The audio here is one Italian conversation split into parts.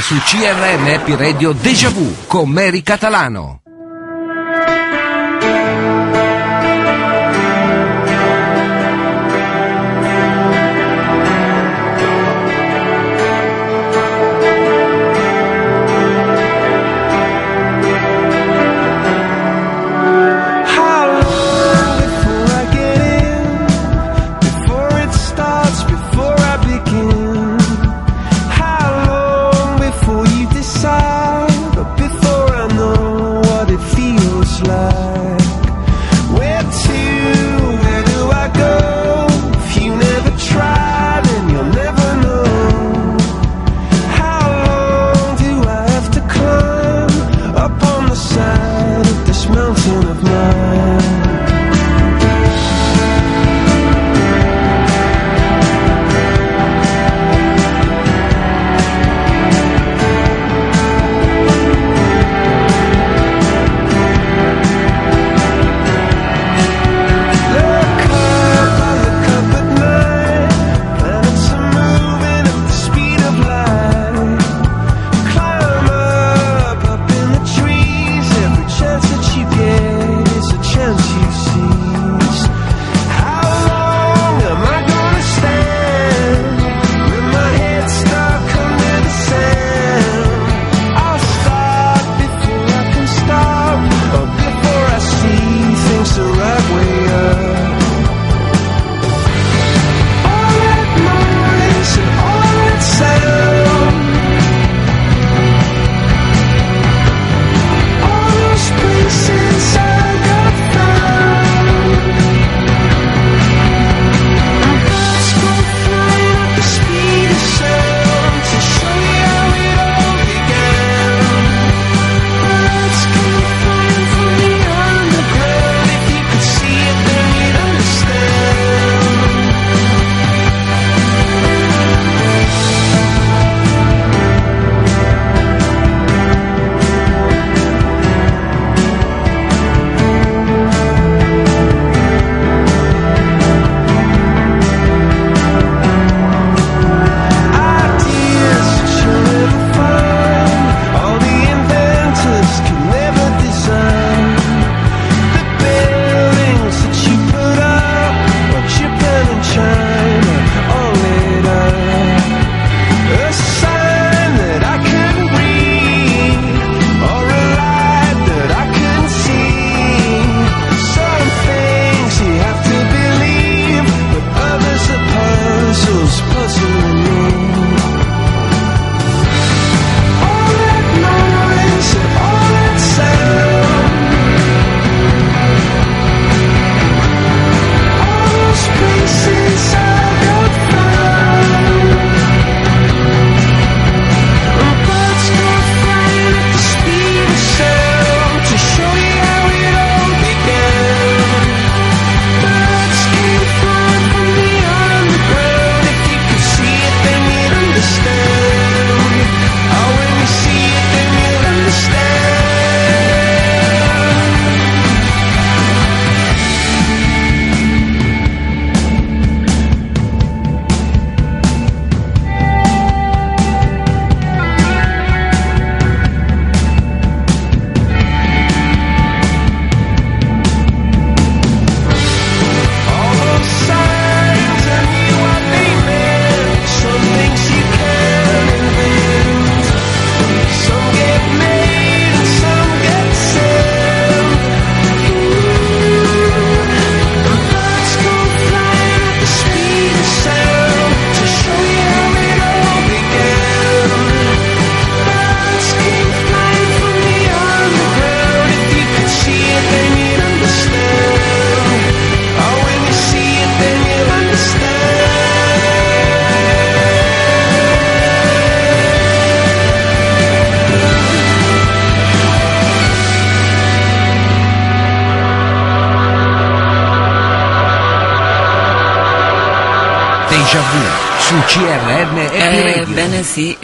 su CRM Happy Radio Deja Vu con Mary Catalano.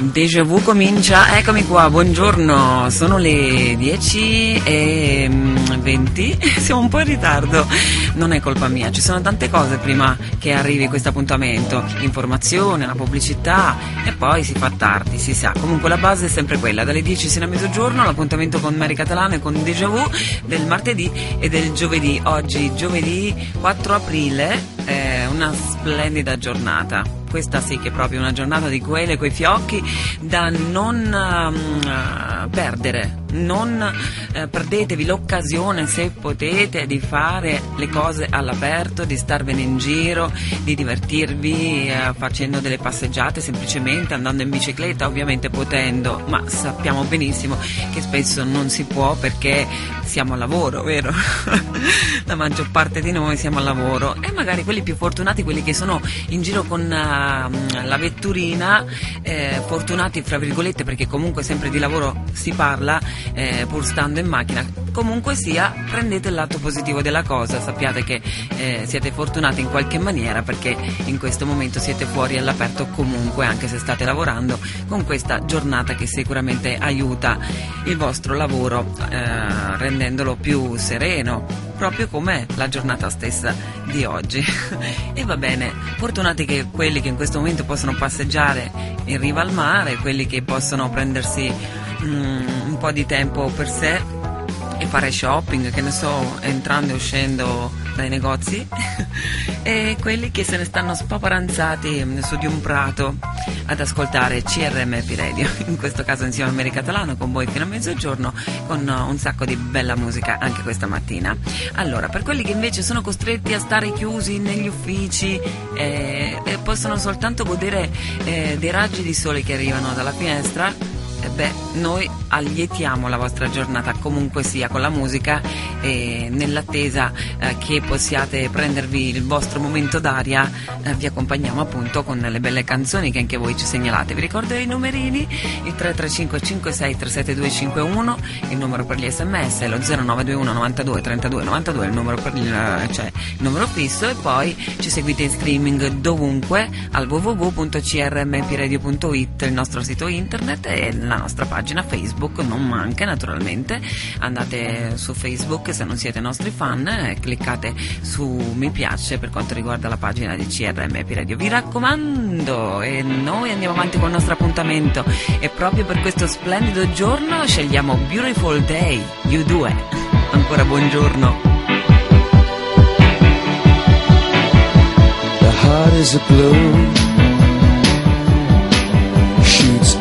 Deja Vu comincia, eccomi qua, buongiorno, sono le 10 e mm, 20, siamo un po' in ritardo, non è colpa mia, ci sono tante cose prima che arrivi questo appuntamento, l'informazione, la pubblicità e poi si fa tardi, si sa, comunque la base è sempre quella, dalle 10 sino a mezzogiorno l'appuntamento con Mary Catalano e con Deja Vu del martedì e del giovedì, oggi giovedì 4 aprile, è una splendida giornata. Questa sì che è proprio una giornata di quelle, quei fiocchi da non ehm, perdere. Non eh, perdetevi l'occasione, se potete, di fare le cose all'aperto, di starvene in giro, di divertirvi eh, facendo delle passeggiate, semplicemente andando in bicicletta, ovviamente potendo, ma sappiamo benissimo che spesso non si può perché siamo al lavoro, vero? La maggior parte di noi siamo al lavoro e magari quelli più fortunati, quelli che sono in giro con eh, la vetturina, eh, fortunati fra virgolette perché comunque sempre di lavoro si parla, eh, pur stando in macchina, comunque sia prendete il lato positivo della cosa, sappiate che eh, siete fortunati in qualche maniera perché in questo momento siete fuori all'aperto comunque anche se state lavorando con questa giornata che sicuramente aiuta il vostro lavoro eh, rendendolo più sereno proprio come la giornata stessa di oggi. e va bene, fortunati che quelli che in questo momento possono passeggiare in riva al mare, quelli che possono prendersi un po' di tempo per sé e fare shopping, che ne so, entrando e uscendo dai negozi, e quelli che se ne stanno spaparanzati mm, su di un prato ad ascoltare CRMP Radio, in questo caso insieme a Mary Catalano con voi fino a mezzogiorno con uh, un sacco di bella musica anche questa mattina. Allora, per quelli che invece sono costretti a stare chiusi negli uffici eh, e possono soltanto godere eh, dei raggi di sole che arrivano dalla finestra, eh beh, noi allietiamo la vostra giornata comunque sia con la musica e nell'attesa eh, che possiate prendervi il vostro momento d'aria eh, vi accompagniamo appunto con le belle canzoni che anche voi ci segnalate. Vi ricordo i numerini, il 335 56 37251, il numero per gli sms è lo 0921 92 32 92, il numero, il, cioè, il numero fisso e poi ci seguite in streaming dovunque al www.crmpiradio.it, il nostro sito internet nostra pagina Facebook non manca naturalmente. Andate su Facebook se non siete nostri fan eh, cliccate su mi piace per quanto riguarda la pagina di CRMP Radio. Vi raccomando e noi andiamo avanti con il nostro appuntamento. E proprio per questo splendido giorno scegliamo Beautiful Day You Due ancora buongiorno. The heart is a blue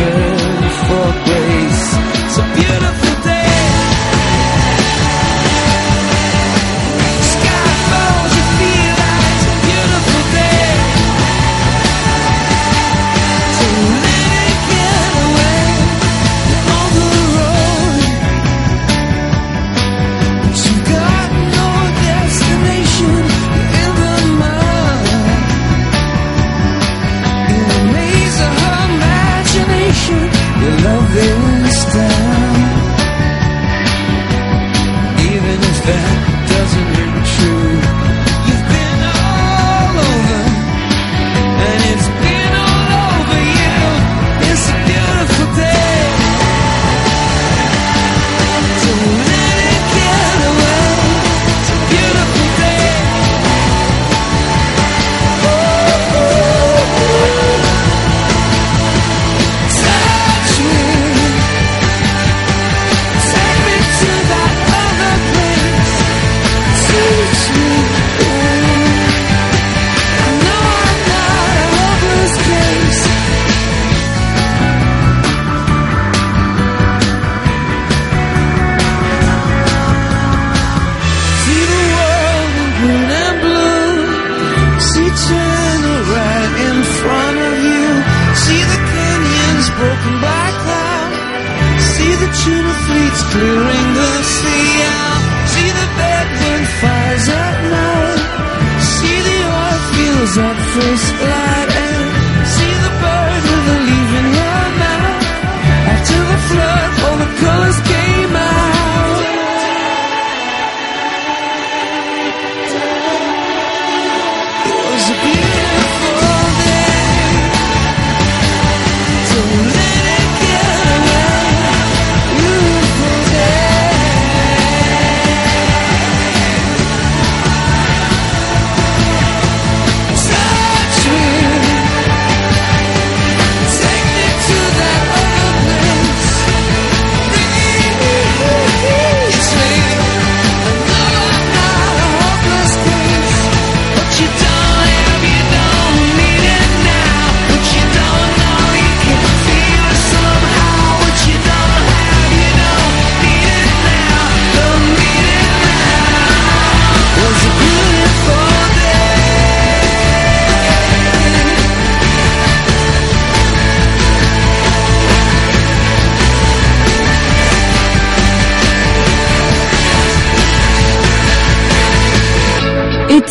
return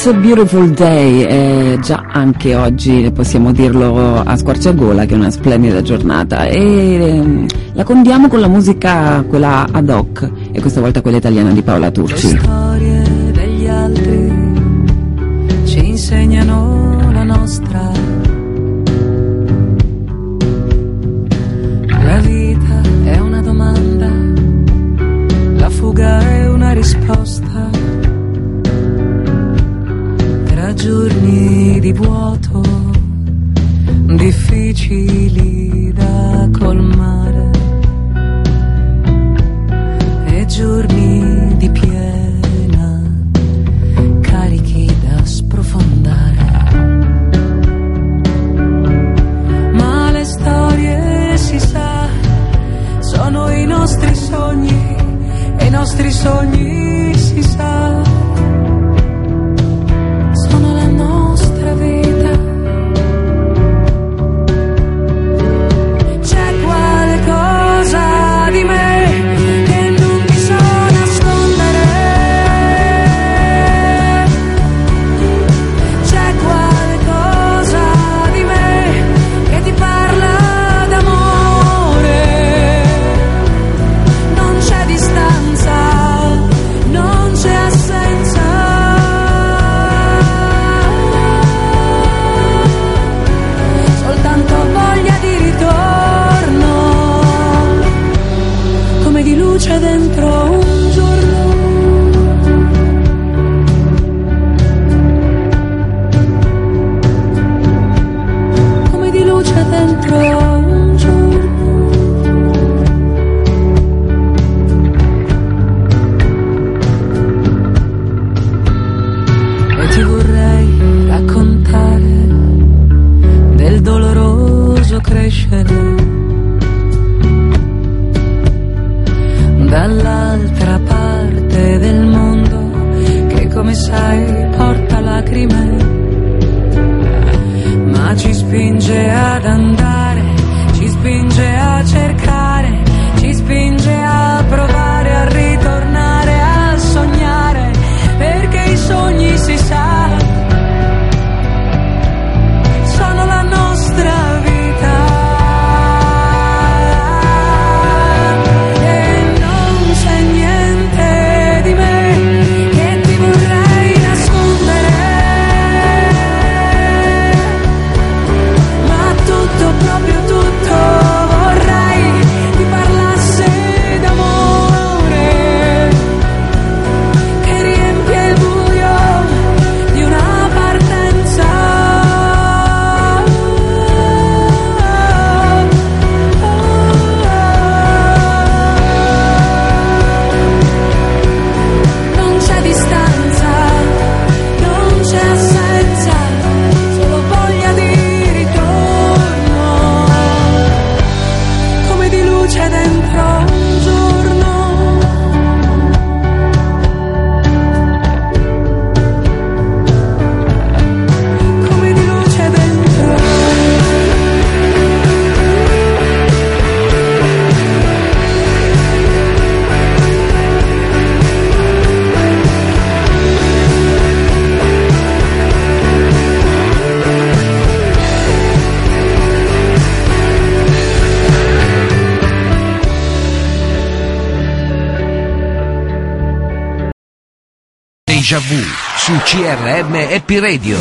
It's a Beautiful Day, eh, già anche oggi possiamo dirlo a squarciagola che è una splendida giornata e eh, la condiamo con la musica quella ad hoc e questa volta quella italiana di Paola Turci. CRM Happy Radio.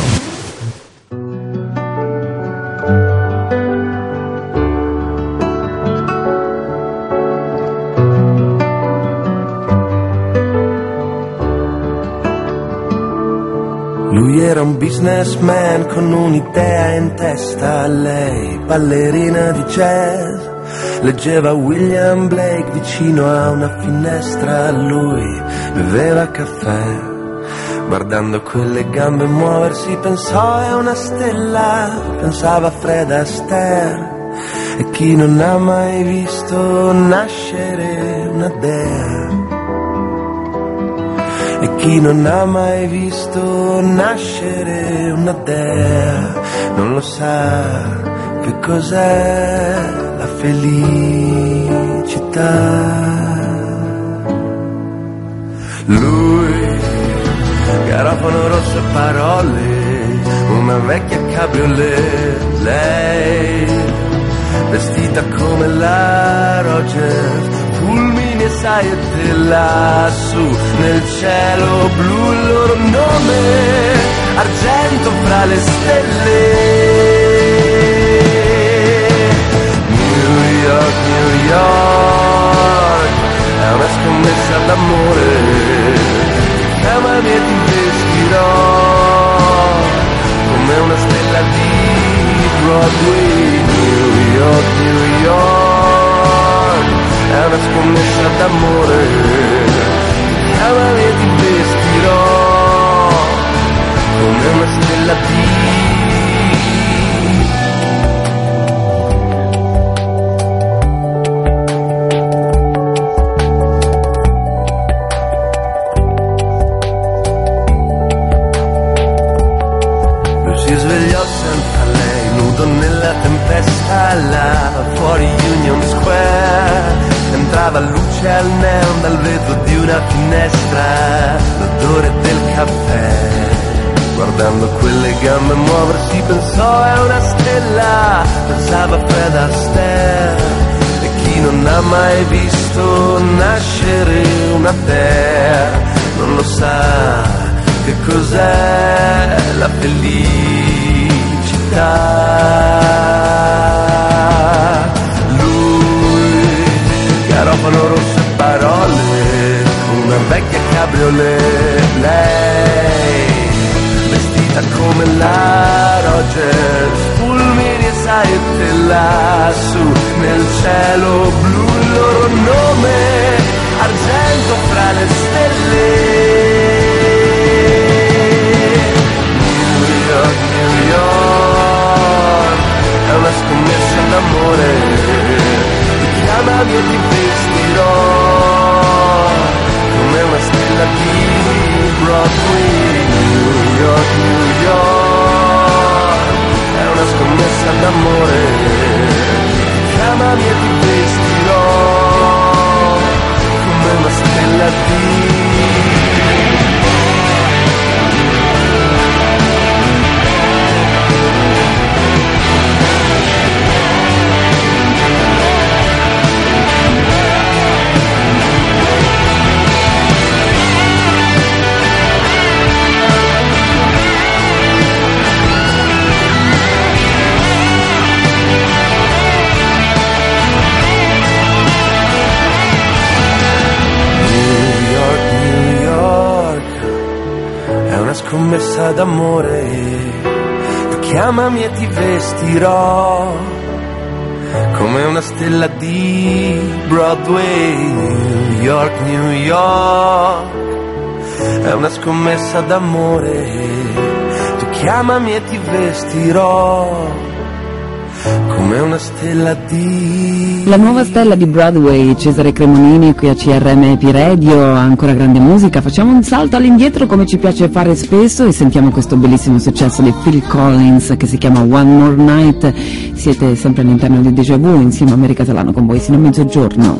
Lui era un businessman con un'idea in testa, lei ballerina di jazz. Leggeva William Blake vicino a una finestra, lui beveva caffè. Guardando quelle gambe muoversi pensò è una stella, pensava Fred Astaire. E chi non ha mai visto nascere una dea? E chi non ha mai visto nascere una dea non lo sa che cos'è la felicità. Lui, garofano rosso parole, una vecchia cabriolet, lei, vestita come la Rogers, fulmini e saiette lassù nel cielo blu il loro nome, argento fra le stelle. New York, New York, è una scommessa d'amore, chiamami e ti investirò, come una stella di Broadway, New York, New York, è una scommessa d'amore, chiamami e ti vestirò, come una stella di Luce al neon dal vetro di una finestra, l'odore del caffè. Guardando quelle gambe muoversi pensò è una stella, pensava Fred Astaire. E chi non ha mai visto nascere una dea non lo sa che cos'è la felicità. Lui, garofano rosso vecchia cabriolet, lei, vestita come la Rogers, fulmini e saette lassù nel cielo blu, il loro nome, argento fra le stelle. New York, New York, è una scommessa d'amore, chiamami e ti vestirò, come una stella di Broadway, New York, New York, è una scommessa d'amore, chiamami e ti vestirò, come una stella di scommessa d'amore. Tu chiamami e ti vestirò come una stella di Broadway. New York, New York, è una scommessa d'amore. Tu chiamami e ti vestirò come una stella di La nuova stella di Broadway, Cesare Cremonini qui a CRM Epi Radio, ancora grande musica. Facciamo un salto all'indietro come ci piace fare spesso e sentiamo questo bellissimo successo di Phil Collins che si chiama One More Night. Siete sempre all'interno di Deja Vu insieme a America Catalano con voi sino a mezzogiorno.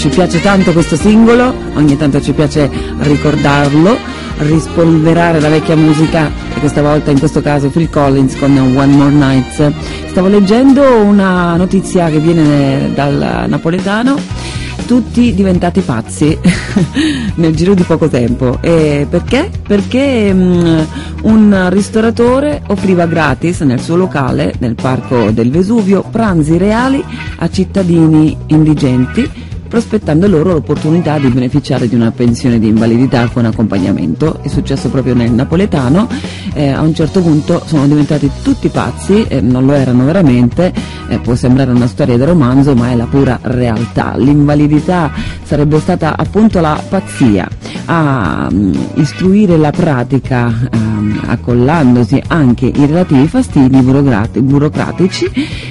Ci piace tanto questo singolo, ogni tanto ci piace ricordarlo, rispolverare la vecchia musica e questa volta in questo caso Phil Collins con One More Night. Stavo leggendo una notizia che viene dal napoletano tutti diventati pazzi nel giro di poco tempo. E perché? Perché mm, un ristoratore offriva gratis nel suo locale, nel parco del Vesuvio, pranzi reali a cittadini indigenti prospettando loro l'opportunità di beneficiare di una pensione di invalidità con accompagnamento. È successo proprio nel napoletano, eh, a un certo punto sono diventati tutti pazzi, eh, non lo erano veramente, eh, può sembrare una storia da romanzo ma è la pura realtà. L'invalidità sarebbe stata appunto la pazzia a mm, istruire la pratica ehm, accollandosi anche i relativi fastidi burocrati- burocratici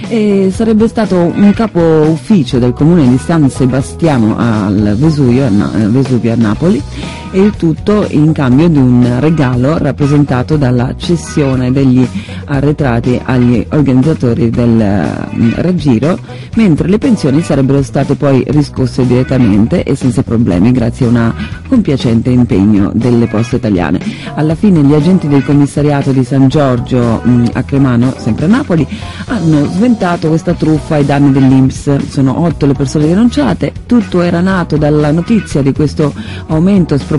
e sarebbe stato un capo ufficio del comune di San Sebastiano al Vesuvio, a Vesuvio a Napoli e il tutto in cambio di un regalo rappresentato dalla cessione degli arretrati agli organizzatori del eh, raggiro, mentre le pensioni sarebbero state poi riscosse direttamente e senza problemi grazie a un compiacente impegno delle poste italiane. Alla fine gli agenti del commissariato di San Giorgio mh, a Cremano, sempre a Napoli, hanno sventato questa truffa ai danni dell'Inps. Sono otto le persone denunciate, tutto era nato dalla notizia di questo aumento spropositato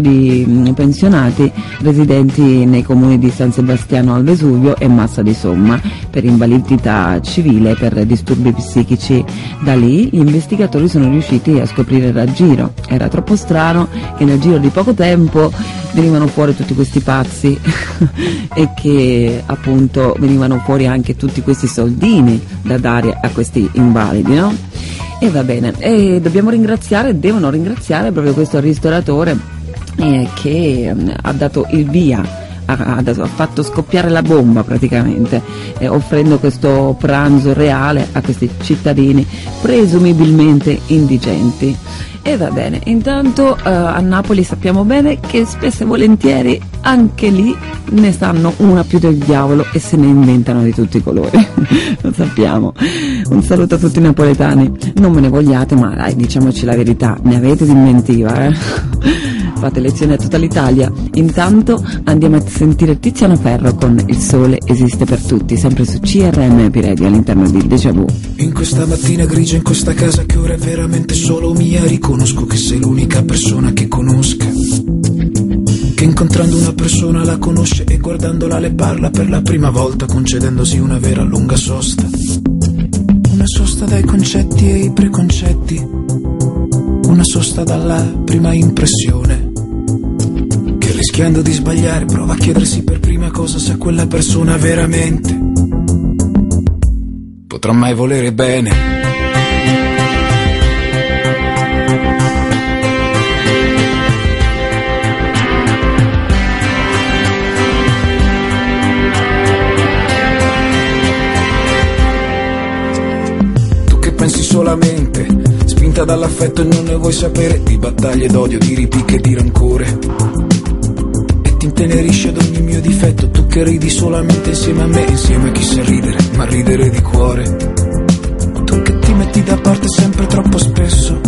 di mh, pensionati residenti nei comuni di San Sebastiano al Vesuvio e Massa di Somma per invalidità civile e per disturbi psichici. Da lì gli investigatori sono riusciti a scoprire il raggiro. Era troppo strano che nel giro di poco tempo venivano fuori tutti questi pazzi e che appunto venivano fuori anche tutti questi soldini da dare a questi invalidi, no? E va bene, e dobbiamo ringraziare, devono ringraziare proprio questo ristoratore eh, che mm, ha dato il via ha, ha- fatto scoppiare la bomba praticamente, eh, offrendo questo pranzo reale a questi cittadini presumibilmente indigenti. E va bene, intanto eh, a Napoli sappiamo bene che spesso e volentieri anche lì ne stanno una più del diavolo e se ne inventano di tutti i colori. Lo sappiamo. Un saluto a tutti i napoletani. Non me ne vogliate, ma dai, diciamoci la verità, ne avete di inventiva, eh? Fate lezione a tutta l'Italia. Intanto andiamo a sentire Tiziano Ferro con Il sole esiste per tutti, sempre su CRM Piredi all'interno di Deja Vu. In questa mattina grigia, in questa casa che ora è veramente solo mia, riconosco che sei l'unica persona che conosca. Che incontrando una persona la conosce e guardandola le parla per la prima volta, concedendosi una vera lunga sosta. Sosta dai concetti e i preconcetti. Una sosta dalla prima impressione. Che rischiando di sbagliare prova a chiedersi per prima cosa sa quella persona veramente potrà mai volere bene. Pensi solamente, spinta dall'affetto e non ne vuoi sapere di battaglie d'odio, di ripicche e di rancore. E ti intenerisce ad ogni mio difetto, tu che ridi solamente insieme a me, insieme a chi sa ridere, ma ridere di cuore. Tu che ti metti da parte sempre troppo spesso,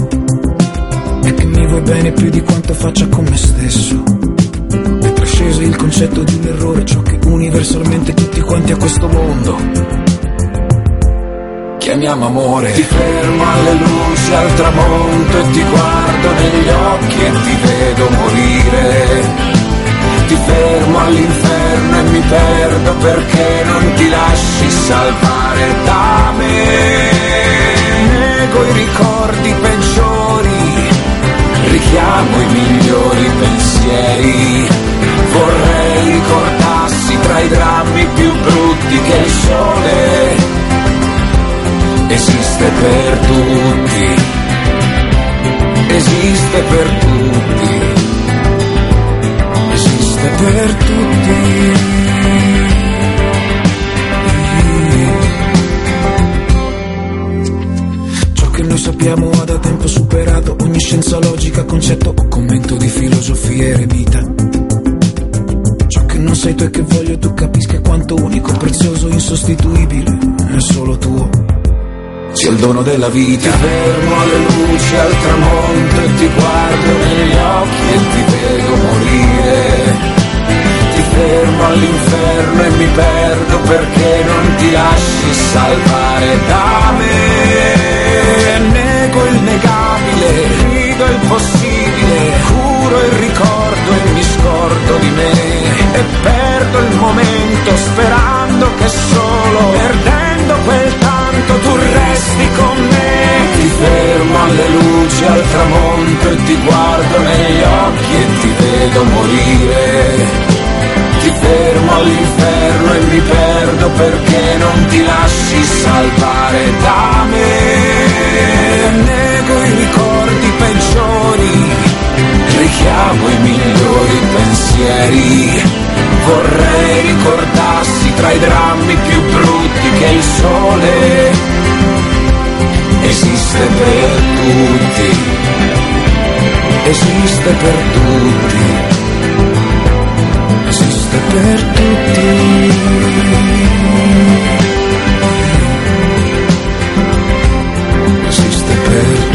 e che mi vuoi bene più di quanto faccia con me stesso. E trascese il concetto di un errore, ciò che universalmente tutti quanti a questo mondo chiamiamo amore. Ti fermo alle luci al tramonto e ti guardo negli occhi e ti vedo morire. Ti fermo all'inferno e mi perdo perché non ti lasci salvare da me. Nego i ricordi peggiori, richiamo i migliori pensieri. Vorrei ricordassi tra i drammi più brutti che il sole esiste per tutti, esiste per tutti, esiste per tutti. Ciò che noi sappiamo ha da tempo superato ogni scienza logica, concetto o commento di filosofia che non sai tu e che voglio tu capisca quanto unico, prezioso, insostituibile è solo tuo. Sia il dono della vita. Ti fermo alle luci al tramonto e ti guardo negli occhi e ti vedo morire. Ti fermo all'inferno e mi perdo perché non ti lasci salvare da me. Nego il negabile, grido il possibile, curo il ricordo e mi scordo di me. E perdo il momento sperando che solo perdendo quel tanto tu resti con me. Ti fermo alle luci al tramonto e ti guardo negli occhi e ti vedo morire. Ti fermo all'inferno e mi perdo perché non ti lasci salvare da me. Nego i ricordi peggiori, richiamo i migliori pensieri. Vorrei ricordassi tra i drammi più brutti che il sole esiste per tutti, esiste per tutti esiste per tutti. Esiste per tutti.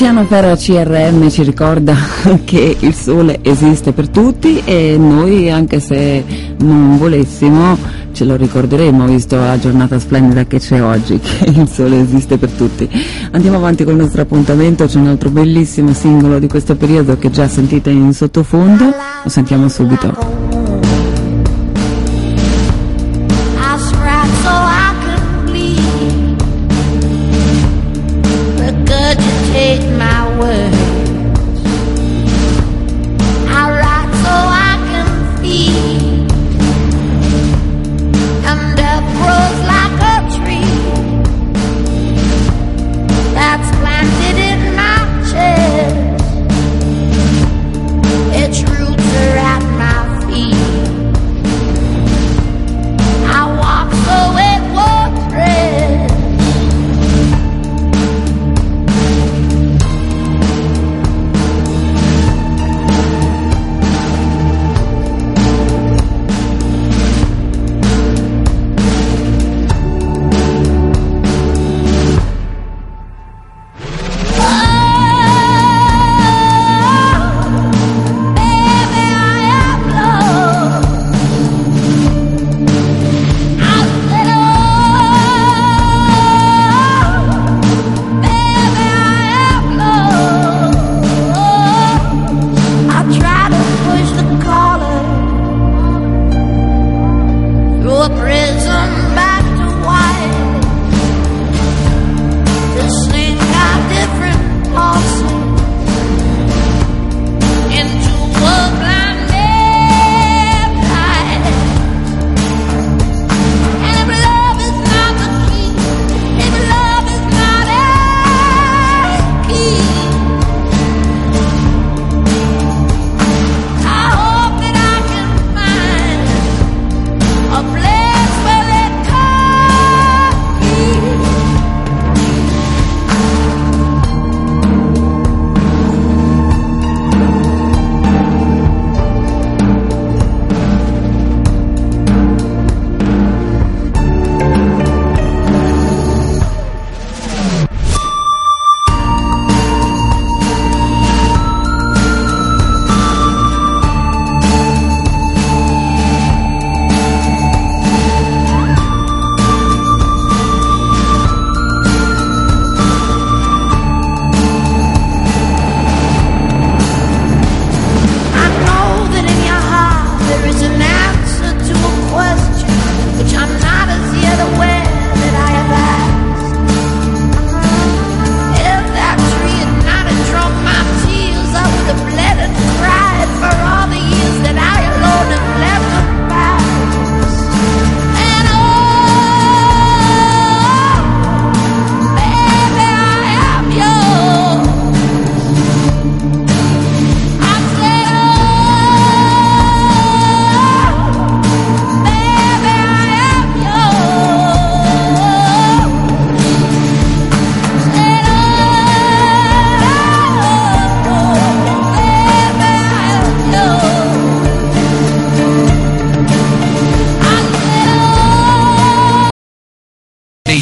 Tiziano per CRM ci ricorda che il sole esiste per tutti e noi anche se non volessimo ce lo ricorderemo visto la giornata splendida che c'è oggi che il sole esiste per tutti. Andiamo avanti con il nostro appuntamento, c'è un altro bellissimo singolo di questo periodo che già sentite in sottofondo, lo sentiamo subito.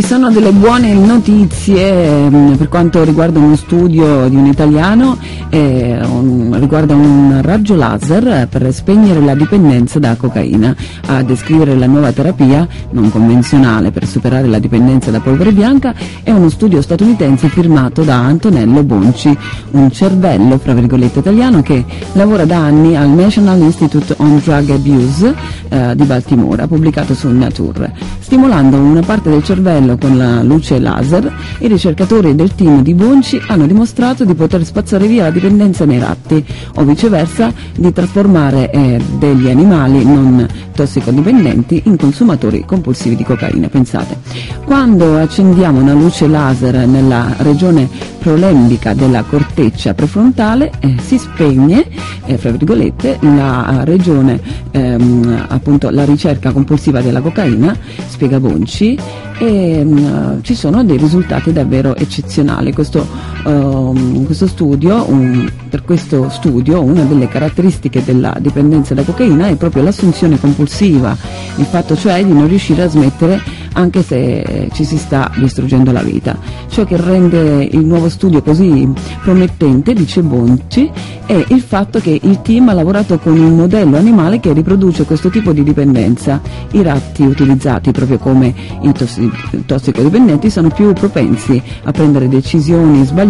Ci sono delle buone notizie ehm, per quanto riguarda uno studio di un italiano, eh, un- riguarda un raggio laser per spegnere la dipendenza da cocaina. A descrivere la nuova terapia non convenzionale per superare la dipendenza da polvere bianca è uno studio statunitense firmato da Antonello Bonci, un cervello, fra virgolette, italiano che lavora da anni al National Institute on Drug Abuse eh, di Baltimora, pubblicato su Nature. Stimolando una parte del cervello con la luce laser, i ricercatori del team di Bonci hanno dimostrato di poter spazzare via la dipendenza nei ratti o viceversa di trasformare eh, degli animali non tossicodipendenti in consumatori compulsivi di cocaina. Pensate, quando accendiamo una luce laser nella regione prolembica della corteccia prefrontale eh, si spegne, eh, fra virgolette, la regione, ehm, appunto la ricerca compulsiva della cocaina, spiega Bonci, e mm, ci sono dei risultati davvero eccezionali. Questo, ehm, questo studio, un- per questo studio una delle caratteristiche della dipendenza da cocaina è proprio l'assunzione compulsiva, il fatto cioè di non riuscire a smettere anche se ci si sta distruggendo la vita. Ciò che rende il nuovo studio così promettente, dice Bonci, è il fatto che il team ha lavorato con un modello animale che riproduce questo tipo di dipendenza. I ratti utilizzati proprio come i tossi- tossicodipendenti sono più propensi a prendere decisioni sbagliate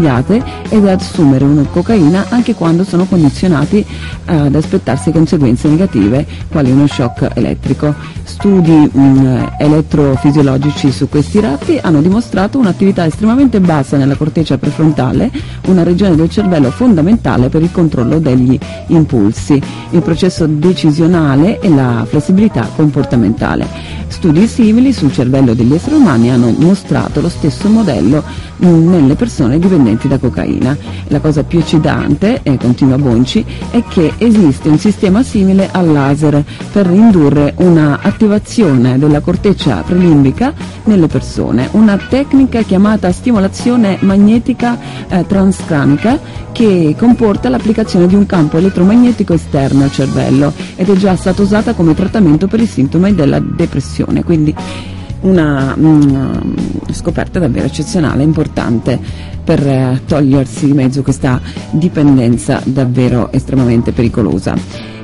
ed ad assumere una cocaina anche quando sono condizionati ad aspettarsi conseguenze negative quali uno shock elettrico. Studi mh, elettrofisiologici su questi ratti hanno dimostrato un'attività estremamente bassa nella corteccia prefrontale, una regione del cervello fondamentale per il controllo degli impulsi, il processo decisionale e la flessibilità comportamentale. Studi simili sul cervello degli esseri umani hanno mostrato lo stesso modello mh, nelle persone dipendenti da cocaina. La cosa più eccitante, e continua Bonci, è che esiste un sistema simile al laser per indurre una attivazione della corteccia prelimbica nelle persone, una tecnica chiamata stimolazione magnetica eh, transcranica che comporta l'applicazione di un campo elettromagnetico esterno al cervello ed è già stata usata come trattamento per i sintomi della depressione, quindi una mm, scoperta davvero eccezionale, importante per eh, togliersi di mezzo questa dipendenza davvero estremamente pericolosa.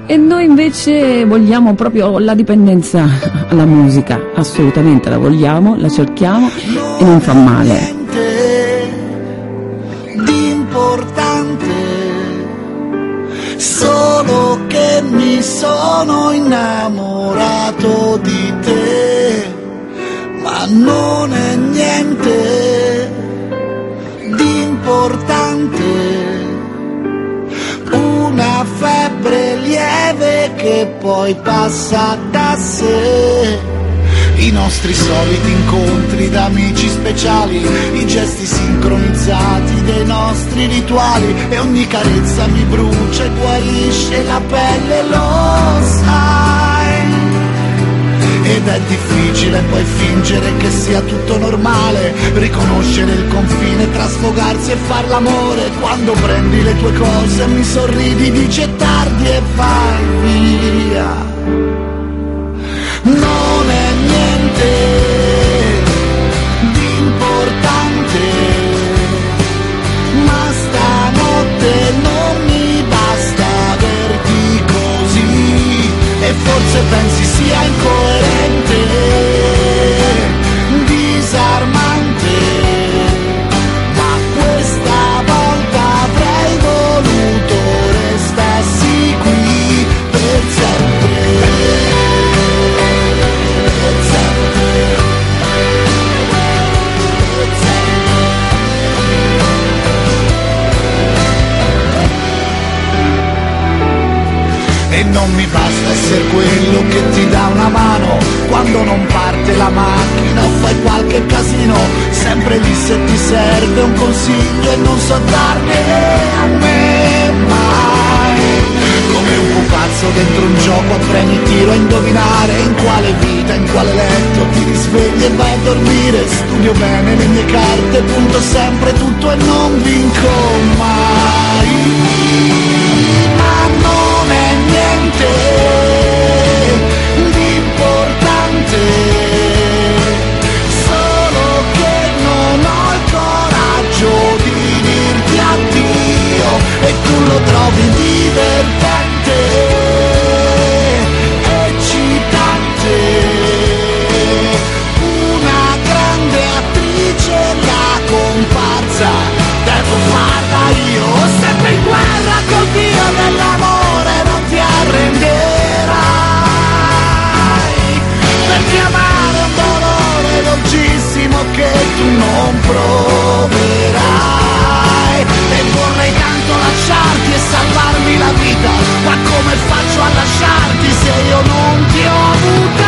E noi invece vogliamo proprio la dipendenza alla musica, assolutamente la vogliamo, la cerchiamo e non fa male. di importante, solo che mi sono innamorato di te, ma non è niente importante. Una febbre lieve che poi passa da sé. I nostri soliti incontri d'amici speciali, i gesti sincronizzati dei nostri rituali e ogni carezza mi brucia e guarisce la pelle, lo sai. Ed è difficile poi fingere che sia tutto normale, riconoscere il confine tra sfogarsi e far l'amore, quando prendi le tue cose mi sorridi, dici è tardi e vai via. Non è niente di importante, ma stanotte non mi basta averti così. E forse pensi sia incoerente, disarmante, ma questa volta avrei voluto restassi qui per sempre. E non mi basta essere quello che ti dà una mano quando non parte la macchina o fai qualche casino, sempre lì se ti serve un consiglio e non so darne a me mai. Come un pupazzo dentro un gioco a premi tiro a indovinare in quale vita, in quale letto ti risvegli e vai a dormire. Studio bene le mie carte, punto sempre tutto e non vinco mai. divertente, eccitante, una grande attrice, la comparsa, devo farla io, sempre in guerra col Dio dell'amore, non ti arrenderai, per chiamare un dolore dolcissimo che tu non provi. salvarmi la vita, ma come faccio a lasciarti se io non ti ho avuta?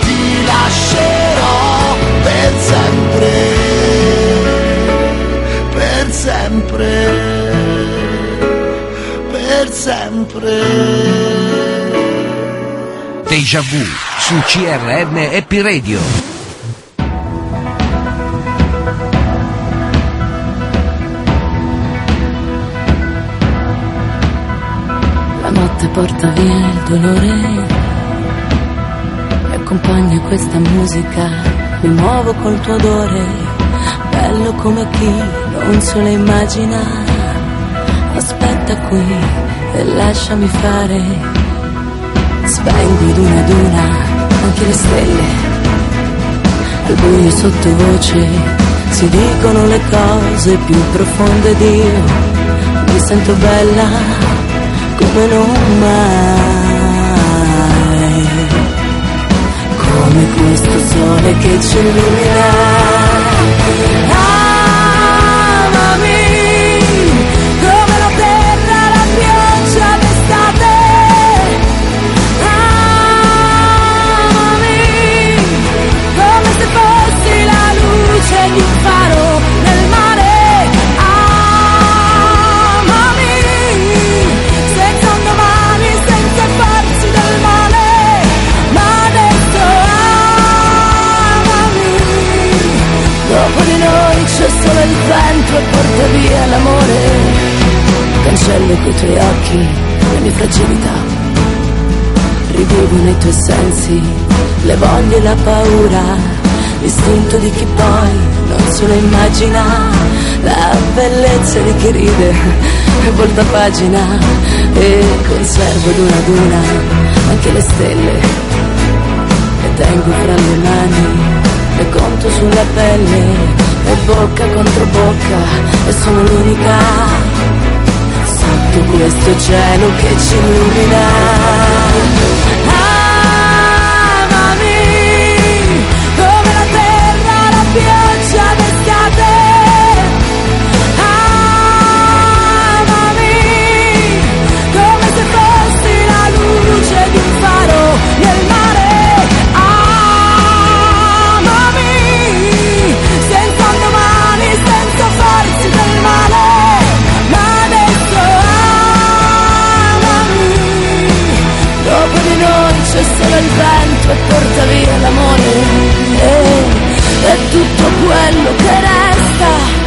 ti lascerò per sempre, per sempre, per sempre. Deja vu su CRN Happy Radio. notte porta via il dolore accompagna questa musica. Mi muovo col tuo odore, bello come chi non se lo immagina. Aspetta qui e lasciami fare. Spengo ad una ad una anche le stelle. Al buio sottovoce si dicono le cose più profonde di io. Mi sento bella come non mai, come questo sole che ci illumina. Amami, come la terra, la pioggia d'estate. Amami, come se fossi la luce di un faro Dopo di noi c'è solo il vento e porta via l'amore. Cancello coi tuoi occhi le mie fragilità. Rivivo nei tuoi sensi le voglie e la paura, l'istinto di chi poi non se lo immagina, la bellezza di chi ride e volta pagina e conservo ad una ad una anche le stelle le tengo fra le mani, conto sulla pelle e bocca contro bocca e sono l'unica sotto questo cielo che ci illumina. Solo il vento e porta via l'amore. E, e tutto quello che resta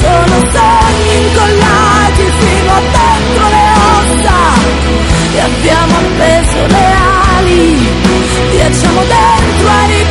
sono sogni incollati fino a dentro le ossa. E abbiamo appeso le ali, viaggiamo dentro ai ricordi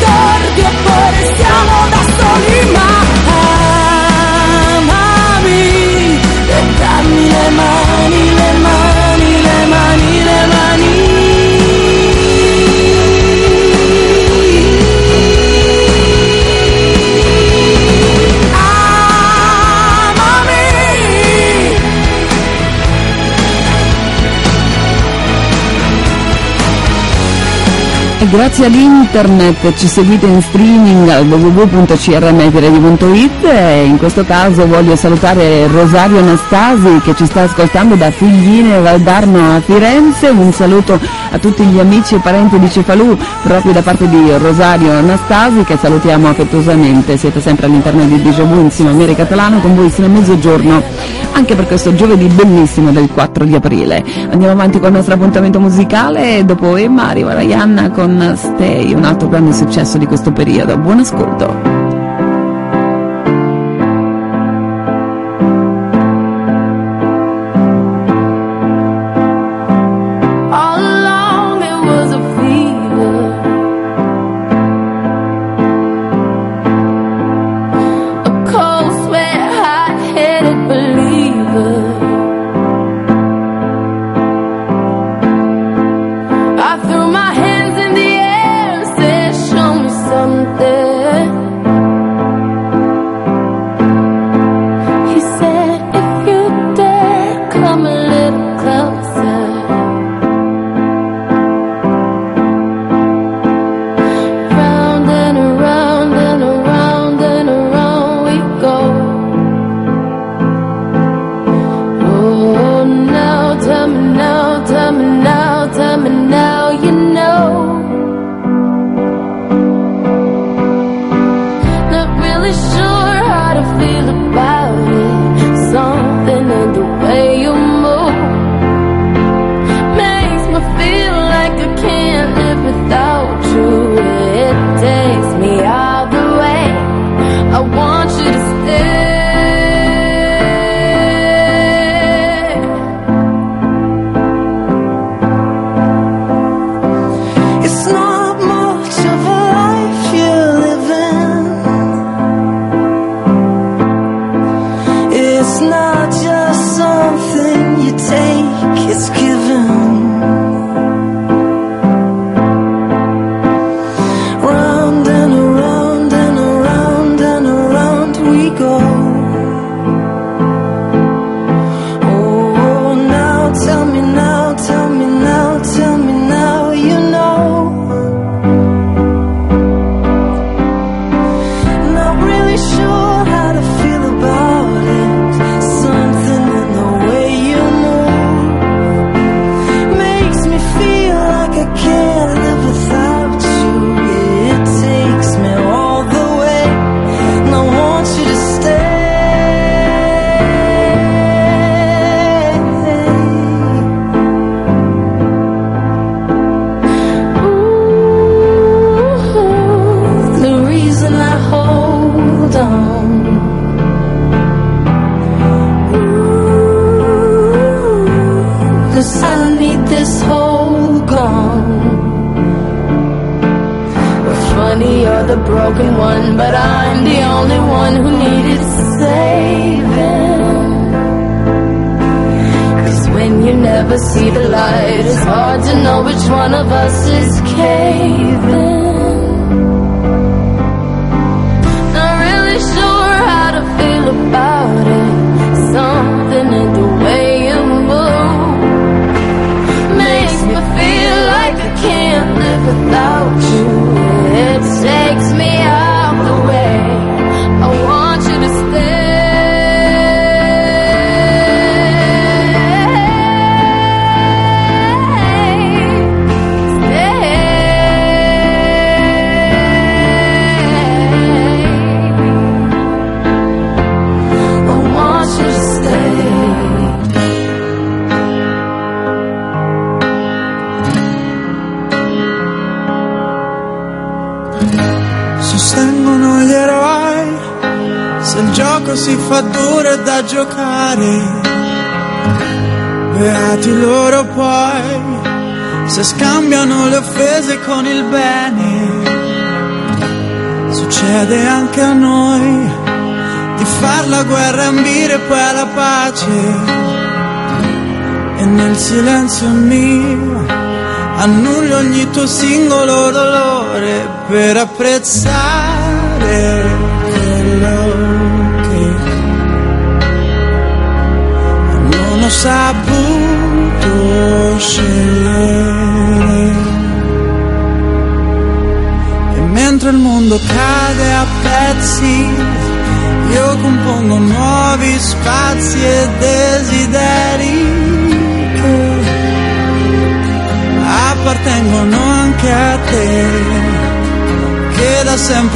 grazie all'internet ci seguite in streaming al www.crmfradio.it e in questo caso voglio salutare Rosario Anastasi che ci sta ascoltando da Figline Valdarno a Firenze, un saluto a tutti gli amici e parenti di Cefalù proprio da parte di Rosario Anastasi che salutiamo affettuosamente, siete sempre all'interno di Déjà insieme a Mary Catalano con voi fino a mezzogiorno anche per questo giovedì bellissimo del 4 di aprile. Andiamo avanti con il nostro appuntamento musicale dopo Emma arriva Raianna con Stay, un altro grande successo di questo periodo. Buon ascolto.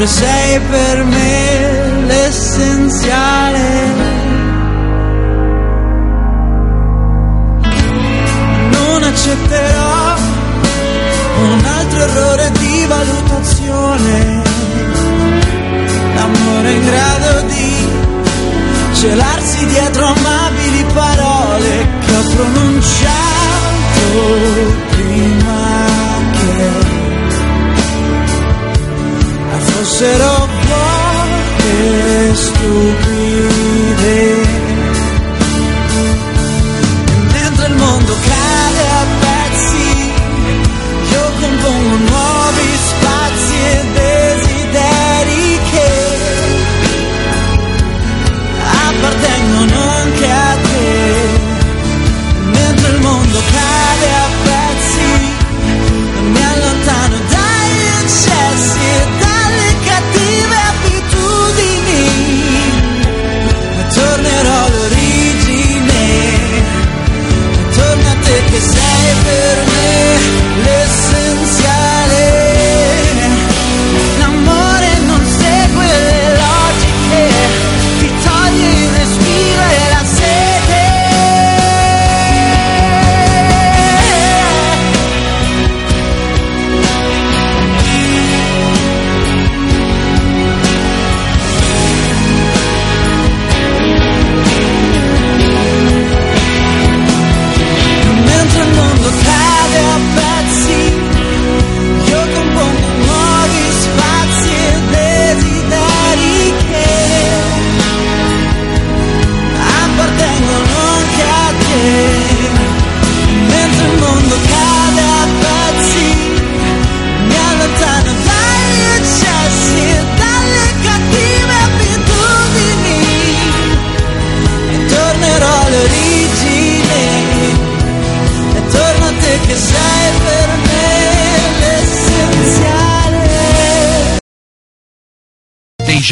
tu sei per me l'essenziale. Non accetterò un altro errore di valutazione. L'amore in grado di celarsi dietro amabili parole che ho pronunciato prima. Instead of darkness to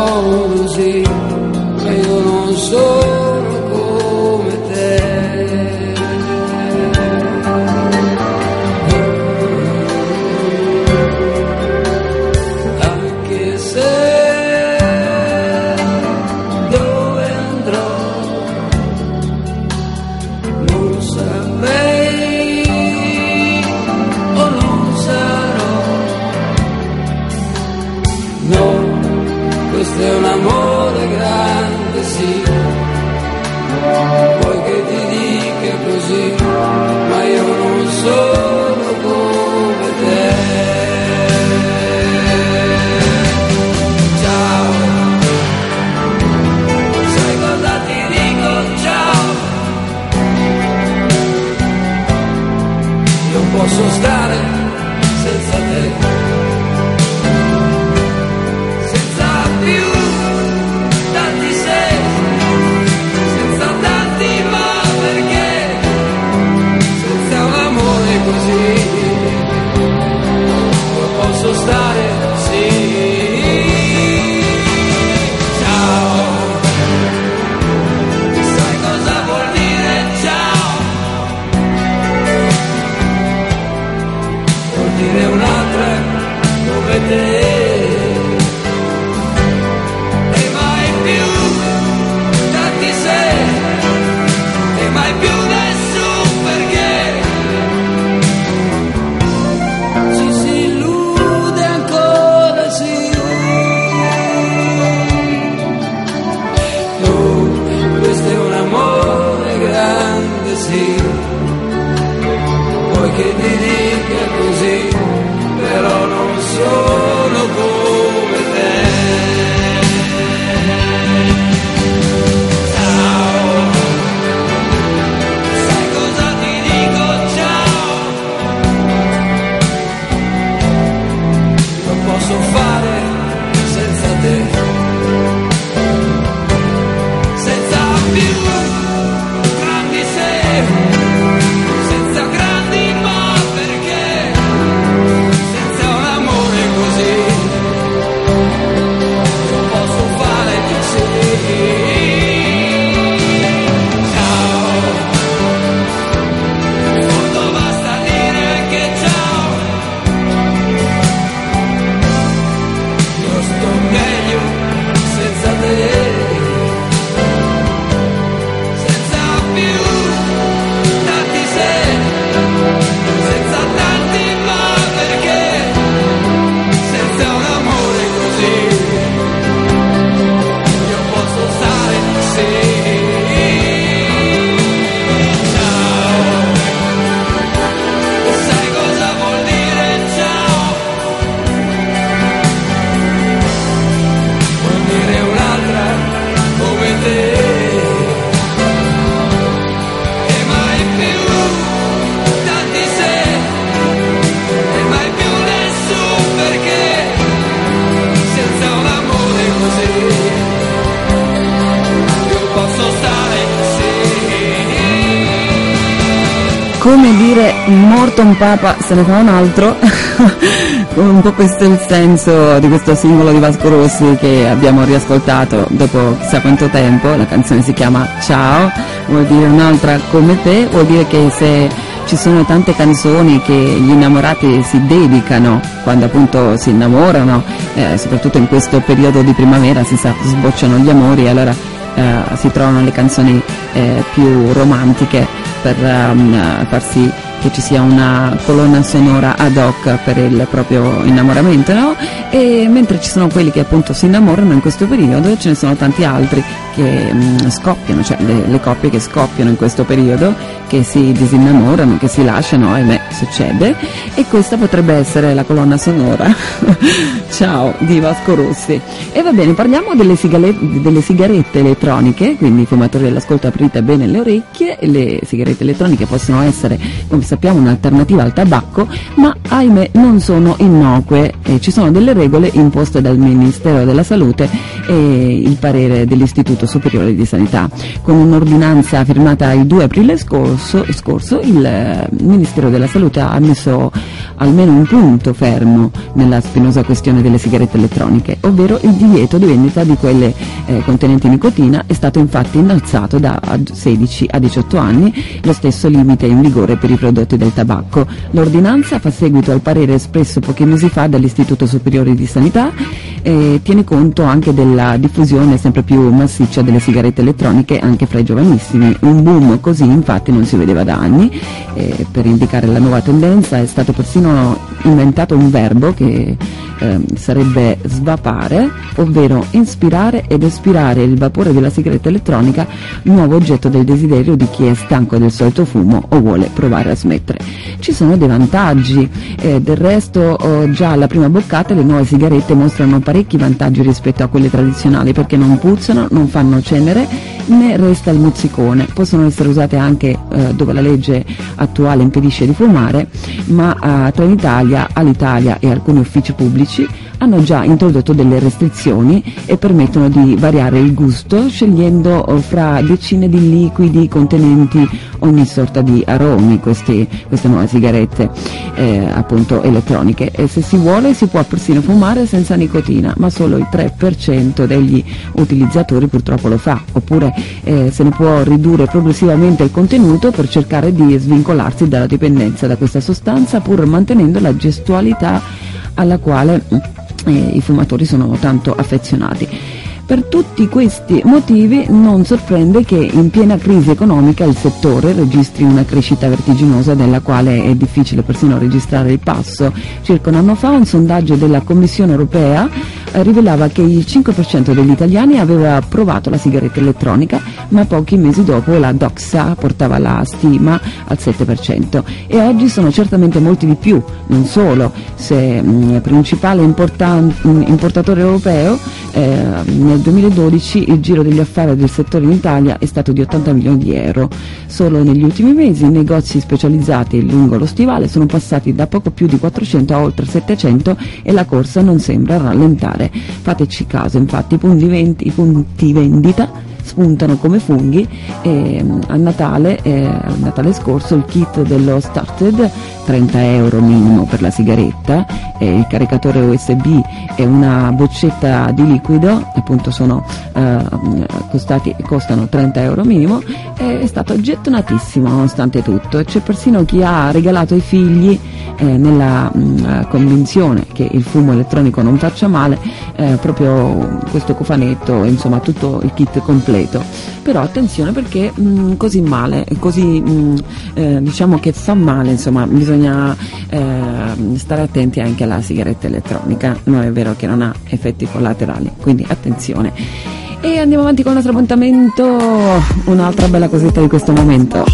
always. Papa se ne fa un altro, un po' questo è il senso di questo singolo di Vasco Rossi che abbiamo riascoltato dopo chissà quanto tempo, la canzone si chiama Ciao, vuol dire un'altra come te, vuol dire che se ci sono tante canzoni che gli innamorati si dedicano quando appunto si innamorano, eh, soprattutto in questo periodo di primavera si sa, sbocciano gli amori, allora eh, si trovano le canzoni eh, più romantiche per ehm, far sì che ci sia una colonna sonora ad hoc per il proprio innamoramento, no? E mentre ci sono quelli che appunto si innamorano in questo periodo, ce ne sono tanti altri che mm, scoppiano, cioè le, le coppie che scoppiano in questo periodo, che si disinnamorano, che si lasciano, ahimè, succede. E questa potrebbe essere la colonna sonora. Ciao, di Vasco Rossi. E va bene, parliamo delle, sigale- delle sigarette elettroniche, quindi fumatori dell'ascolto aprite bene le orecchie, le sigarette elettroniche possono essere, come sappiamo, un'alternativa al tabacco, ma ahimè non sono innocue, e ci sono delle regole imposte dal Ministero della Salute e il parere dell'Istituto Superiore di Sanità. Con un'ordinanza firmata il 2 aprile scorso, scorso il eh, Ministero della Salute ha messo almeno un punto fermo nella spinosa questione delle sigarette elettroniche, ovvero il divieto di vendita di quelle eh, contenenti nicotina è stato infatti innalzato da 16 a 18 anni, lo stesso limite in vigore per i prodotti del tabacco. L'ordinanza fa seguito al parere espresso pochi mesi fa dall'Istituto Superiore di Sanità e tiene conto anche della diffusione sempre più massiccia delle sigarette elettroniche anche fra i giovanissimi. Un boom così infatti non si vedeva da anni. E per indicare la nuova tendenza è stato persino inventato un verbo che ehm, sarebbe svapare, ovvero inspirare ed espirare il vapore della sigaretta elettronica, nuovo oggetto del desiderio di chi è stanco del solito fumo o vuole provare a smettere. Ci sono dei vantaggi, eh, del resto oh, già alla prima boccata le nuove sigarette mostrano parecchi vantaggi rispetto a quelle tradizionali perché non puzzano, non fanno cenere né resta il mozzicone. Possono essere usate anche eh, dove la legge attuale impedisce di fumare, ma eh, Trenitalia, Alitalia e alcuni uffici pubblici hanno già introdotto delle restrizioni e permettono di variare il gusto scegliendo eh, fra decine di liquidi contenenti ogni sorta di aromi questi- queste nuove sigarette eh, appunto elettroniche. E se si vuole si può persino fumare senza nicotina ma solo il 3% degli utilizzatori purtroppo lo fa. Oppure eh, se ne può ridurre progressivamente il contenuto per cercare di svincolarsi dalla dipendenza da questa sostanza pur mantenendo la gestualità alla quale eh, i fumatori sono tanto affezionati. Per tutti questi motivi non sorprende che in piena crisi economica il settore registri una crescita vertiginosa della quale è difficile persino registrare il passo. Circa un anno fa un sondaggio della Commissione europea eh, rivelava che il 5% degli italiani aveva provato la sigaretta elettronica, ma pochi mesi dopo la Doxa portava la stima al 7% e oggi sono certamente molti di più, non solo, se mh, principale importan- mh, importatore europeo eh, nel 2012 il giro degli affari del settore in Italia è stato di 80 milioni di euro. Solo negli ultimi mesi i negozi specializzati lungo lo stivale sono passati da poco più di 400 a oltre 700 e la corsa non sembra rallentare. Fateci caso, infatti i punti, vendita spuntano come funghi e mm, a Natale, eh, a Natale scorso il kit dello Started 30 euro minimo per la sigaretta eh, il caricatore USB e una boccetta di liquido appunto sono eh, costati, costano 30 euro minimo è stato gettonatissimo nonostante tutto. E c'è persino chi ha regalato ai figli eh, nella mh, convinzione che il fumo elettronico non faccia male eh, proprio questo cofanetto insomma tutto il kit completo però attenzione perché mh, così male così mh, eh, diciamo che fa male insomma bisogna eh, stare attenti anche alla sigaretta elettronica. Non è vero che non ha effetti collaterali quindi attenzione. E andiamo avanti con il nostro appuntamento. Un'altra bella cosetta di questo momento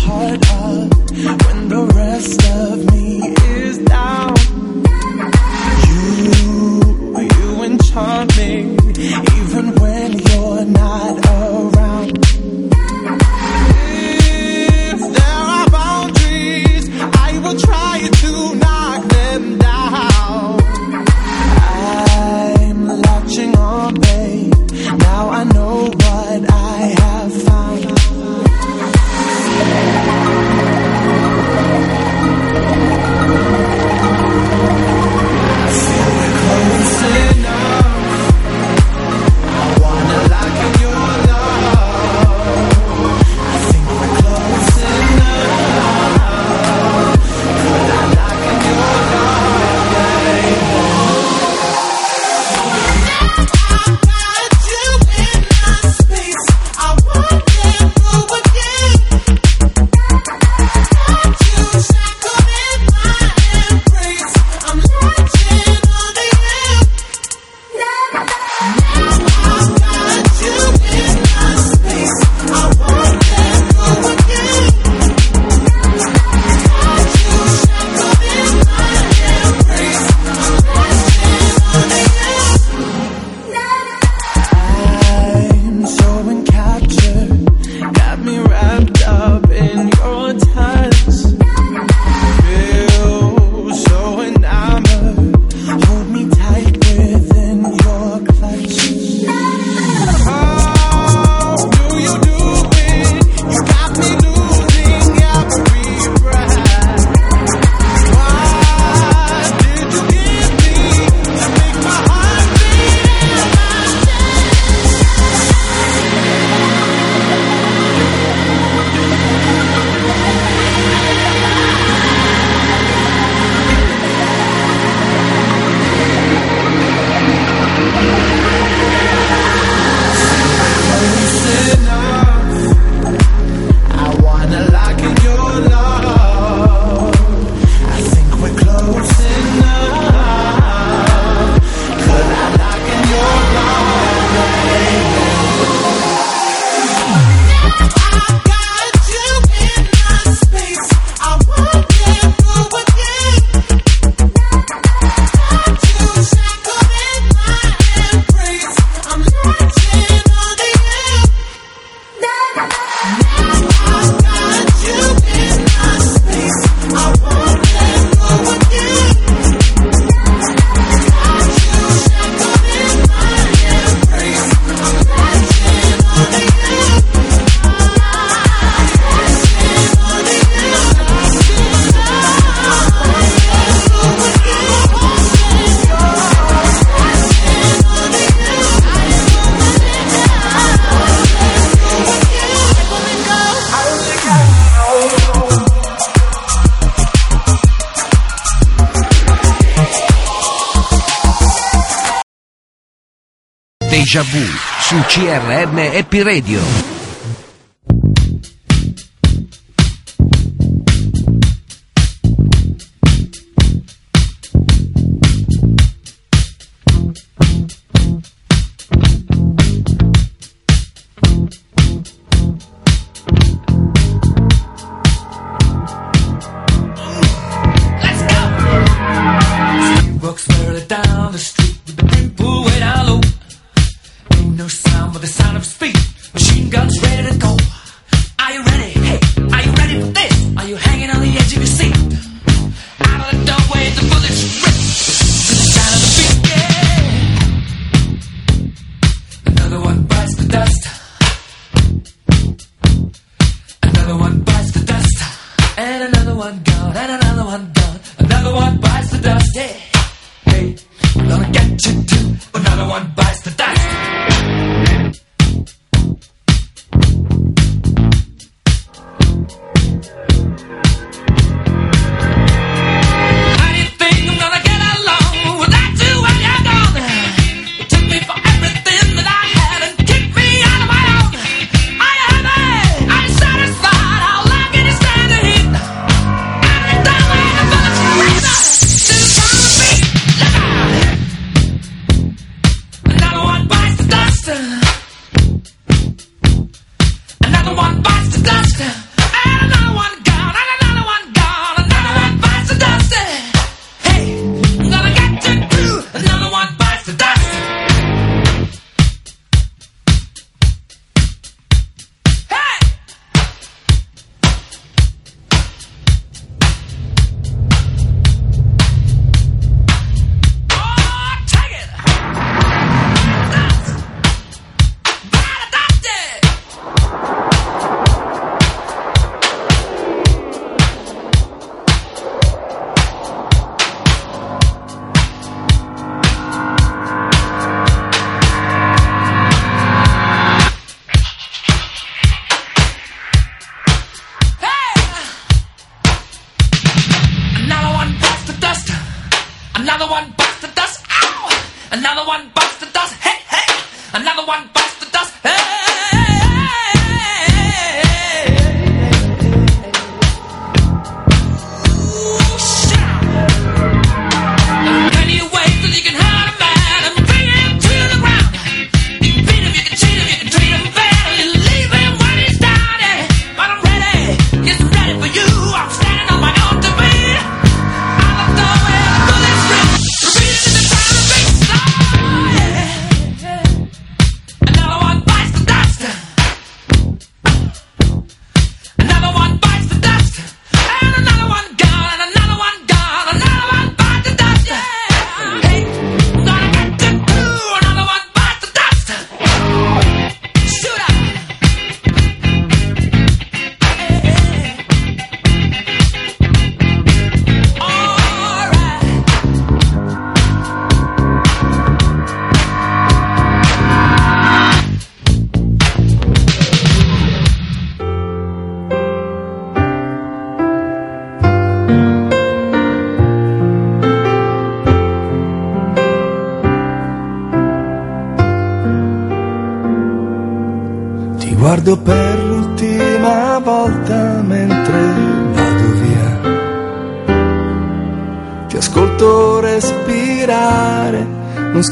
Radio.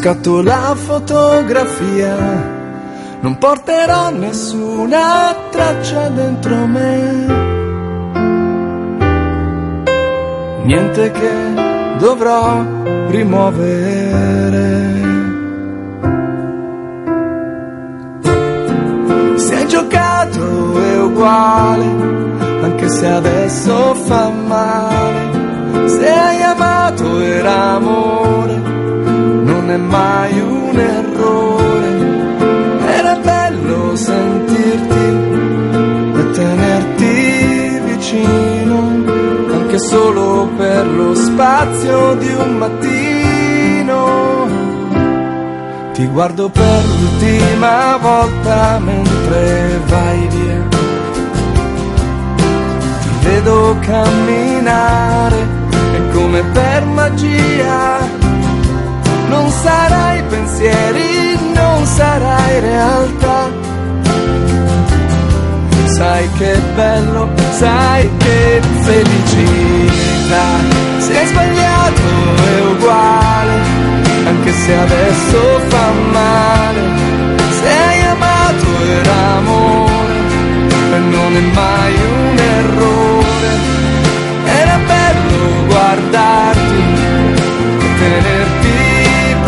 scatto la fotografia, non porterò nessuna traccia dentro me. Niente che dovrò rimuovere. Se hai giocato è uguale, anche se adesso fa male. Se hai amato era amore non è mai un errore. Era bello sentirti e tenerti vicino, anche solo per lo spazio di un mattino. Ti guardo per l'ultima volta mentre vai via. Ti vedo camminare e come per magia non sarai pensieri, non sarai realtà. Sai che bello, sai che felicità. Se hai sbagliato è uguale, anche se adesso fa male. Se hai amato era amore, non è mai un errore. Era bello guardarti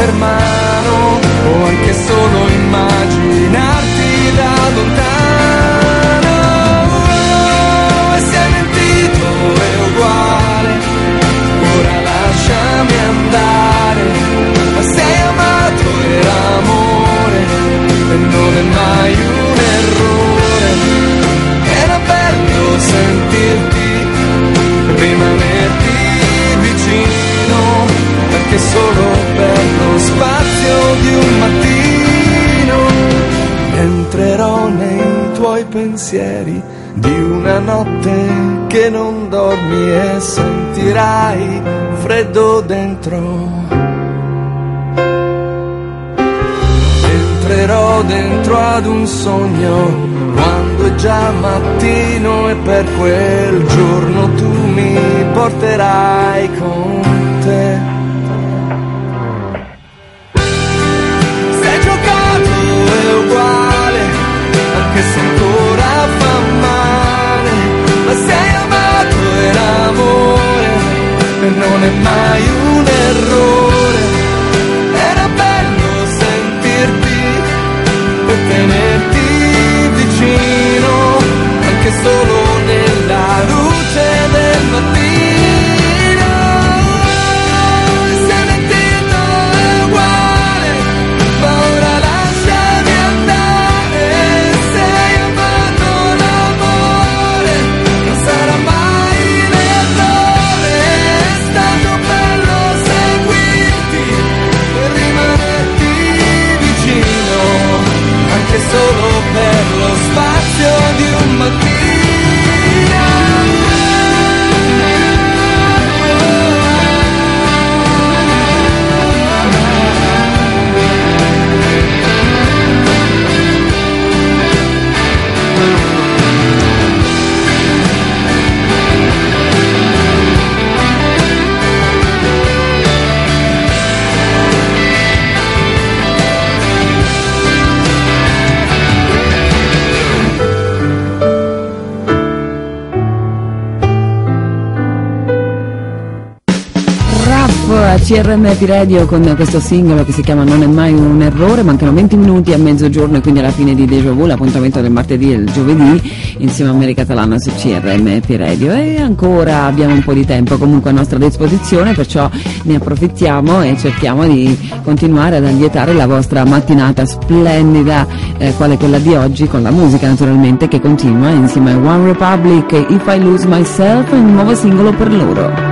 per mano o anche solo immaginarti da lontano. Oh, e se hai mentito è uguale. Ora lasciami andare. Ma sei amato e amore e non è mai un errore. Era bello sentirti rimanerti vicino perché solo per me lo spazio di un mattino, entrerò nei tuoi pensieri di una notte che non dormi e sentirai freddo dentro. Entrerò dentro ad un sogno quando è già mattino e per quel giorno tu mi porterai con uguale, anche se ancora fa male, ma sei amato e l'amore e non è mai un errore. CRMP Radio con questo singolo che si chiama Non è mai un errore, mancano 20 minuti a mezzogiorno e quindi alla fine di Deja Vu, l'appuntamento del martedì e il giovedì insieme a Mary Catalano su CRMP Radio e ancora abbiamo un po' di tempo comunque a nostra disposizione, perciò ne approfittiamo e cerchiamo di continuare ad allietare la vostra mattinata splendida, eh, quale quella di oggi, con la musica naturalmente che continua insieme a One Republic If I Lose Myself, un nuovo singolo per loro.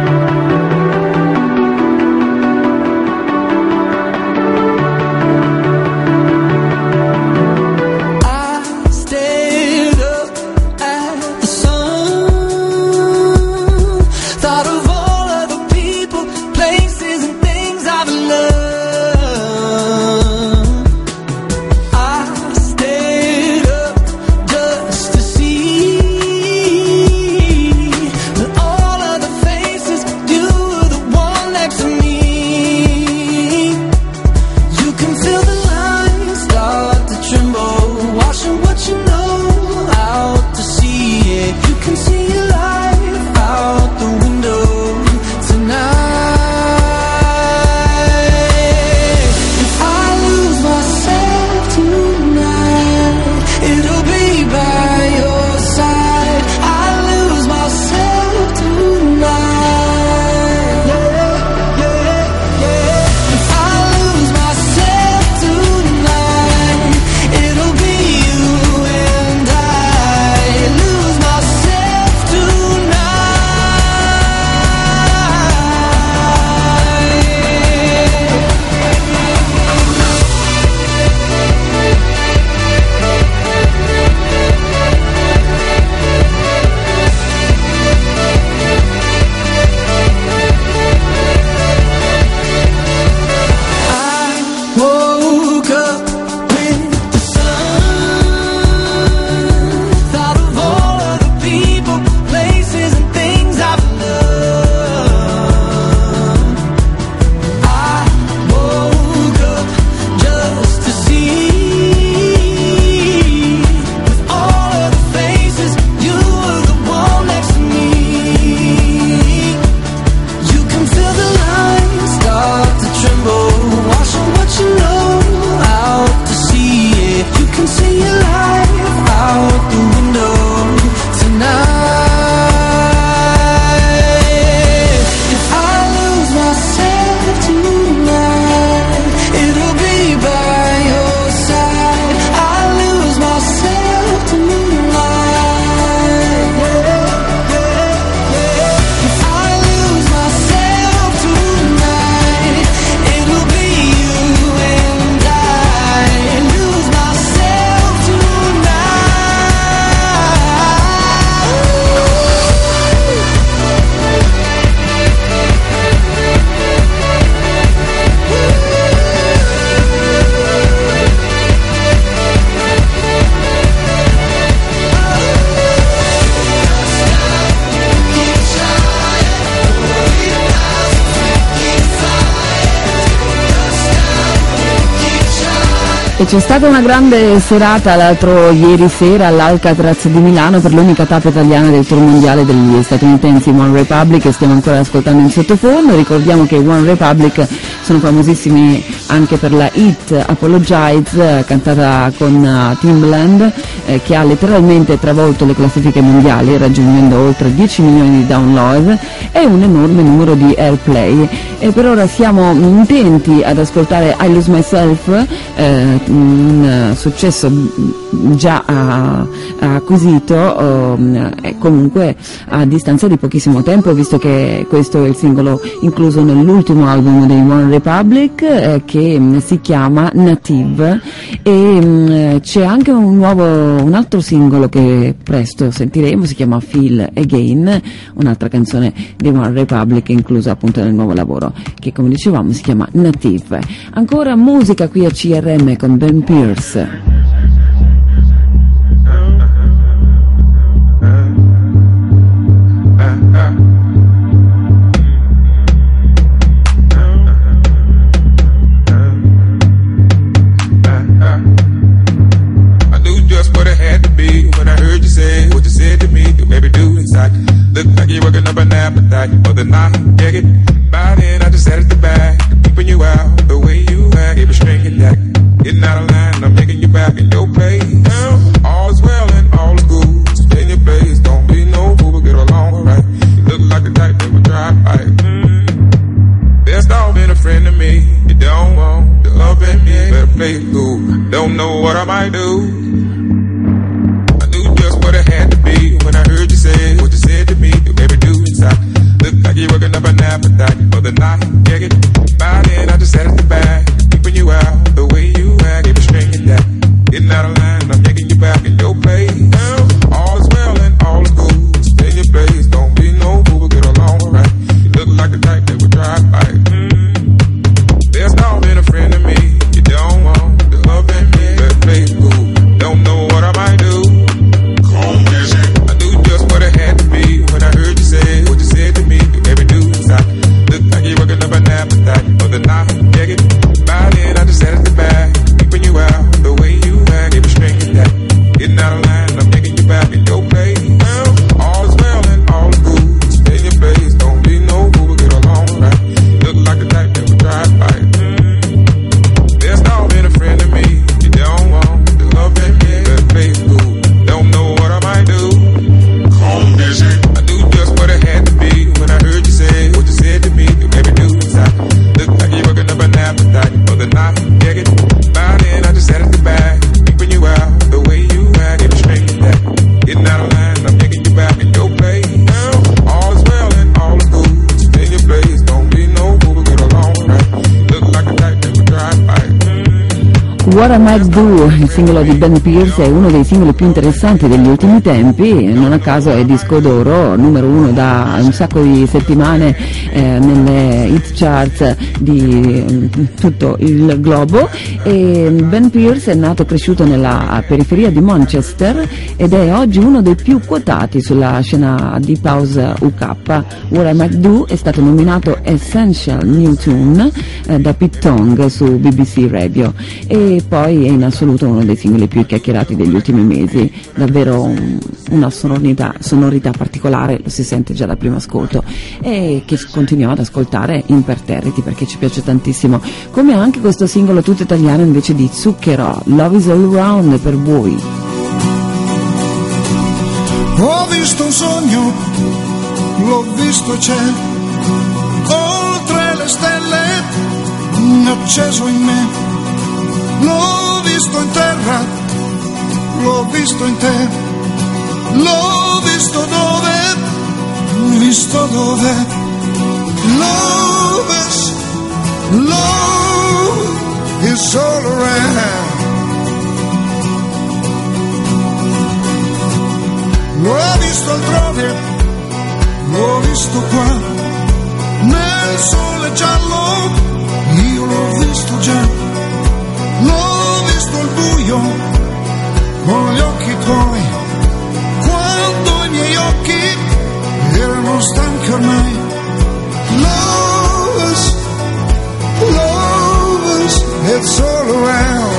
C'è stata una grande serata l'altro ieri sera all'Alcatraz di Milano per l'unica tappa italiana del tour mondiale degli statunitensi One Republic che stiamo ancora ascoltando in sottofondo. Ricordiamo che One Republic sono famosissimi anche per la hit Apologize eh, cantata con eh, Timbaland eh, che ha letteralmente travolto le classifiche mondiali raggiungendo oltre 10 milioni di download e un enorme numero di airplay. E per ora siamo intenti ad ascoltare I Lose Myself, eh, un eh, successo già ah, acquisito um, e comunque a distanza di pochissimo tempo visto che questo è il singolo incluso nell'ultimo album dei One Republic eh, che mm, si chiama Native e mm, c'è anche un nuovo un altro singolo che presto sentiremo si chiama Feel Again un'altra canzone dei One Republic inclusa appunto nel nuovo lavoro che come dicevamo si chiama Native. Ancora musica qui a CRM con Ben Pierce the night. Yeah, get by then. I just at the back, keeping you out the way you act. Every string attack, getting out of line. I'm making you back in your place. Now, all is well and all is good. Stay in your place. Don't be no fool, get along alright. You look like the type that would drive right. Mm. Best off being a friend to me. You don't want the love in me. Better play it cool. Don't know what I might do. Appetite for the night. Yeah, get by What I Might Do, il singolo di Ben Pierce, è uno dei singoli più interessanti degli ultimi tempi, non a caso è disco d'oro, numero uno da un sacco di settimane eh, nelle hit charts di mm, tutto il globo e Ben Pierce è nato e cresciuto nella periferia di Manchester ed è oggi uno dei più quotati sulla scena deep house UK. What I Might Do è stato nominato Essential New Tune eh, da Pete Tong su BBC Radio e poi è in assoluto uno dei singoli più chiacchierati degli ultimi mesi, davvero un- una sonorità, sonorità particolare, lo si sente già dal primo ascolto e che continuiamo ad ascoltare imperterriti perché ci piace tantissimo, come anche questo singolo tutto italiano invece di Zucchero, Love is All Around per voi. Ho visto un sogno, l'ho visto c'è, oltre le stelle, acceso in me. L'ho visto in terra, l'ho visto in te, l'ho visto dove, visto dove. Love is, love is all around. L'ho visto altrove, l'ho visto qua, nel sole giallo, io l'ho visto già, l'ho visto al buio con gli occhi tuoi, quando i miei occhi erano stanchi ormai. Love us, love us, it's all around.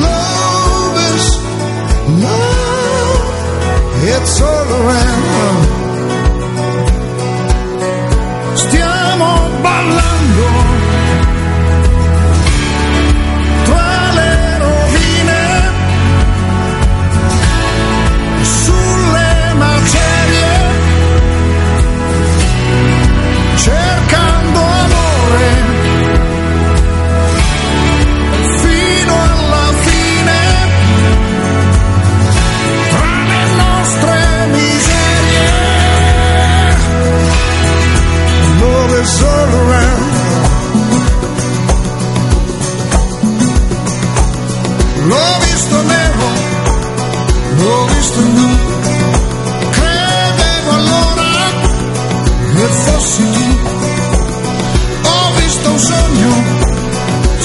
Love is love, it's all around.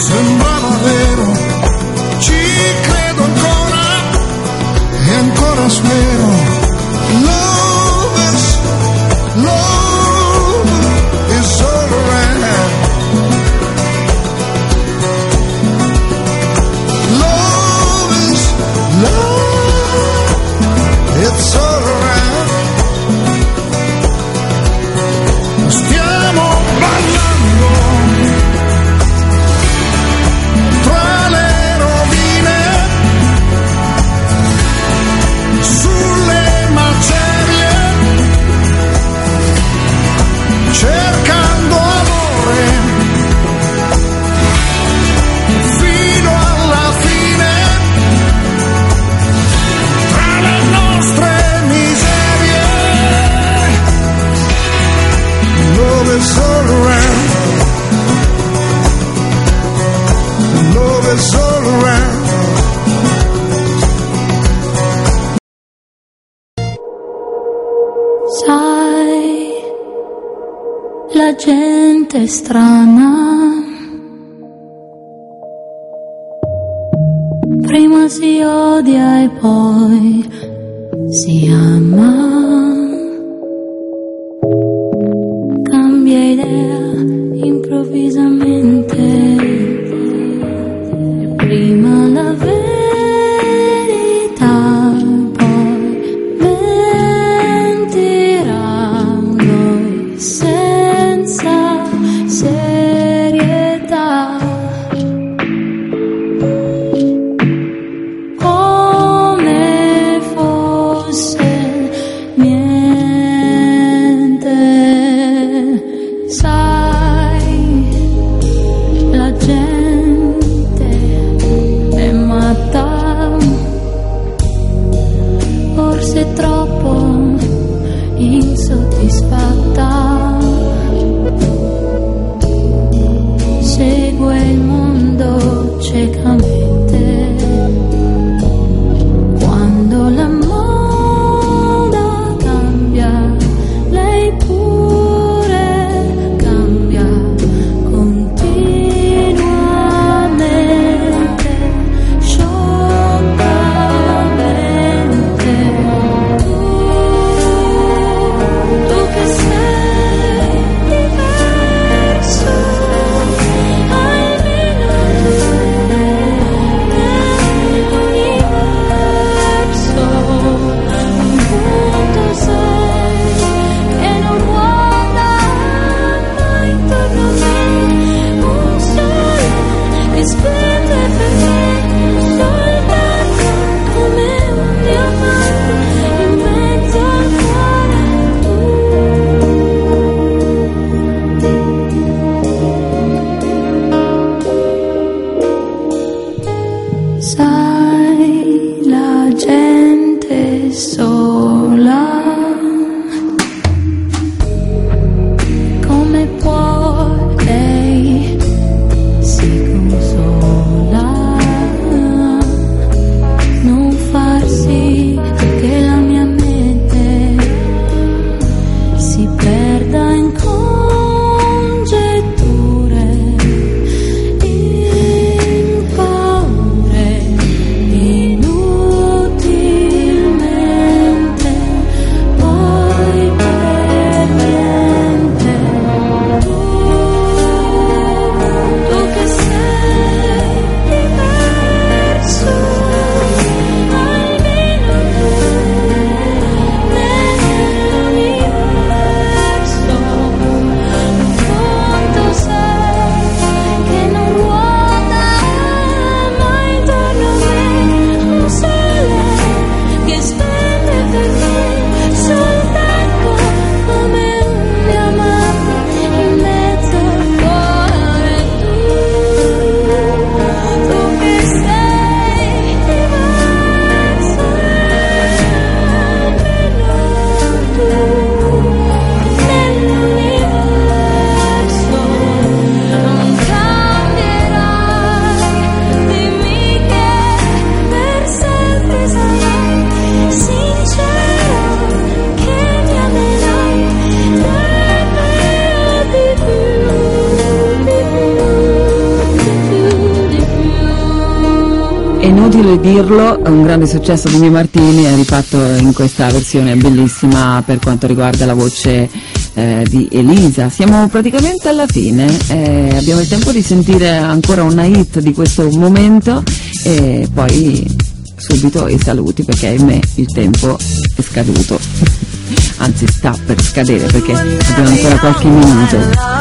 Sembrava vero. Grande successo di Mio Martini, è rifatto in questa versione bellissima per quanto riguarda la voce eh, di Elisa. Siamo praticamente alla fine, eh, abbiamo il tempo di sentire ancora una hit di questo momento e poi subito i saluti perché ahimè il tempo è scaduto, anzi sta per scadere perché abbiamo ancora qualche minuto.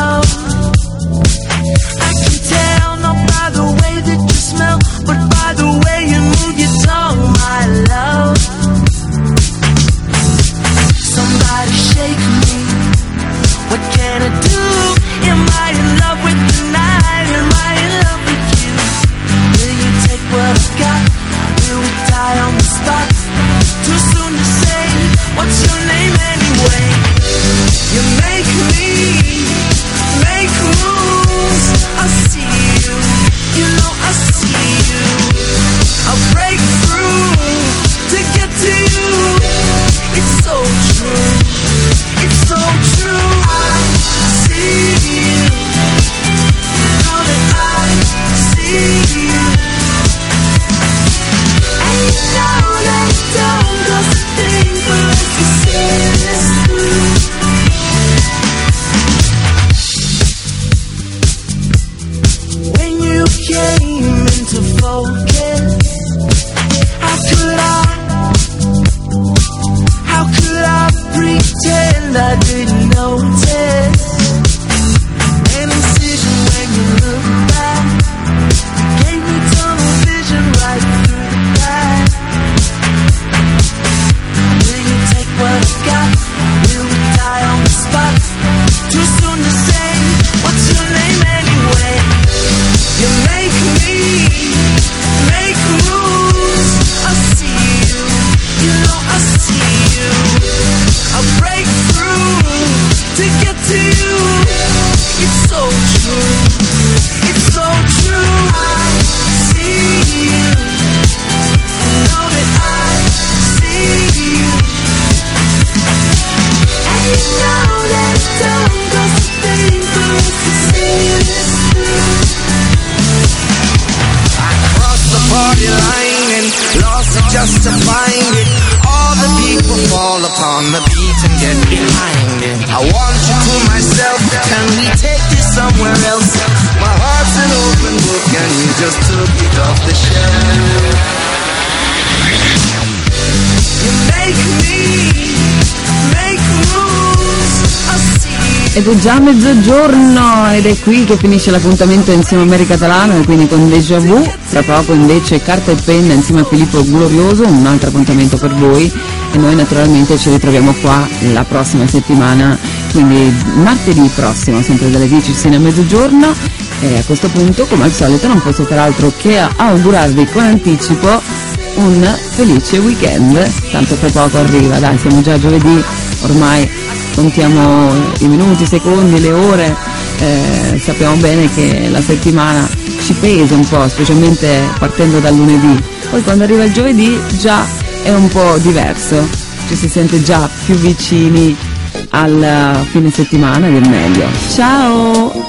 Già mezzogiorno ed è qui che finisce l'appuntamento insieme a Mary Catalano e quindi con Deja Vu, tra poco invece carta e penna insieme a Filippo Glorioso, un altro appuntamento per voi. E noi naturalmente ci ritroviamo qua la prossima settimana, quindi martedì prossimo, sempre dalle 10 fino a mezzogiorno. E a questo punto come al solito non posso far altro che augurarvi con anticipo un felice weekend, tanto per poco arriva, dai siamo già giovedì, ormai contiamo i minuti, i secondi, le ore, eh, sappiamo bene che la settimana ci pesa un po', specialmente partendo dal lunedì, poi quando arriva il giovedì già è un po' diverso, ci si sente già più vicini al fine settimana del meglio. Ciao!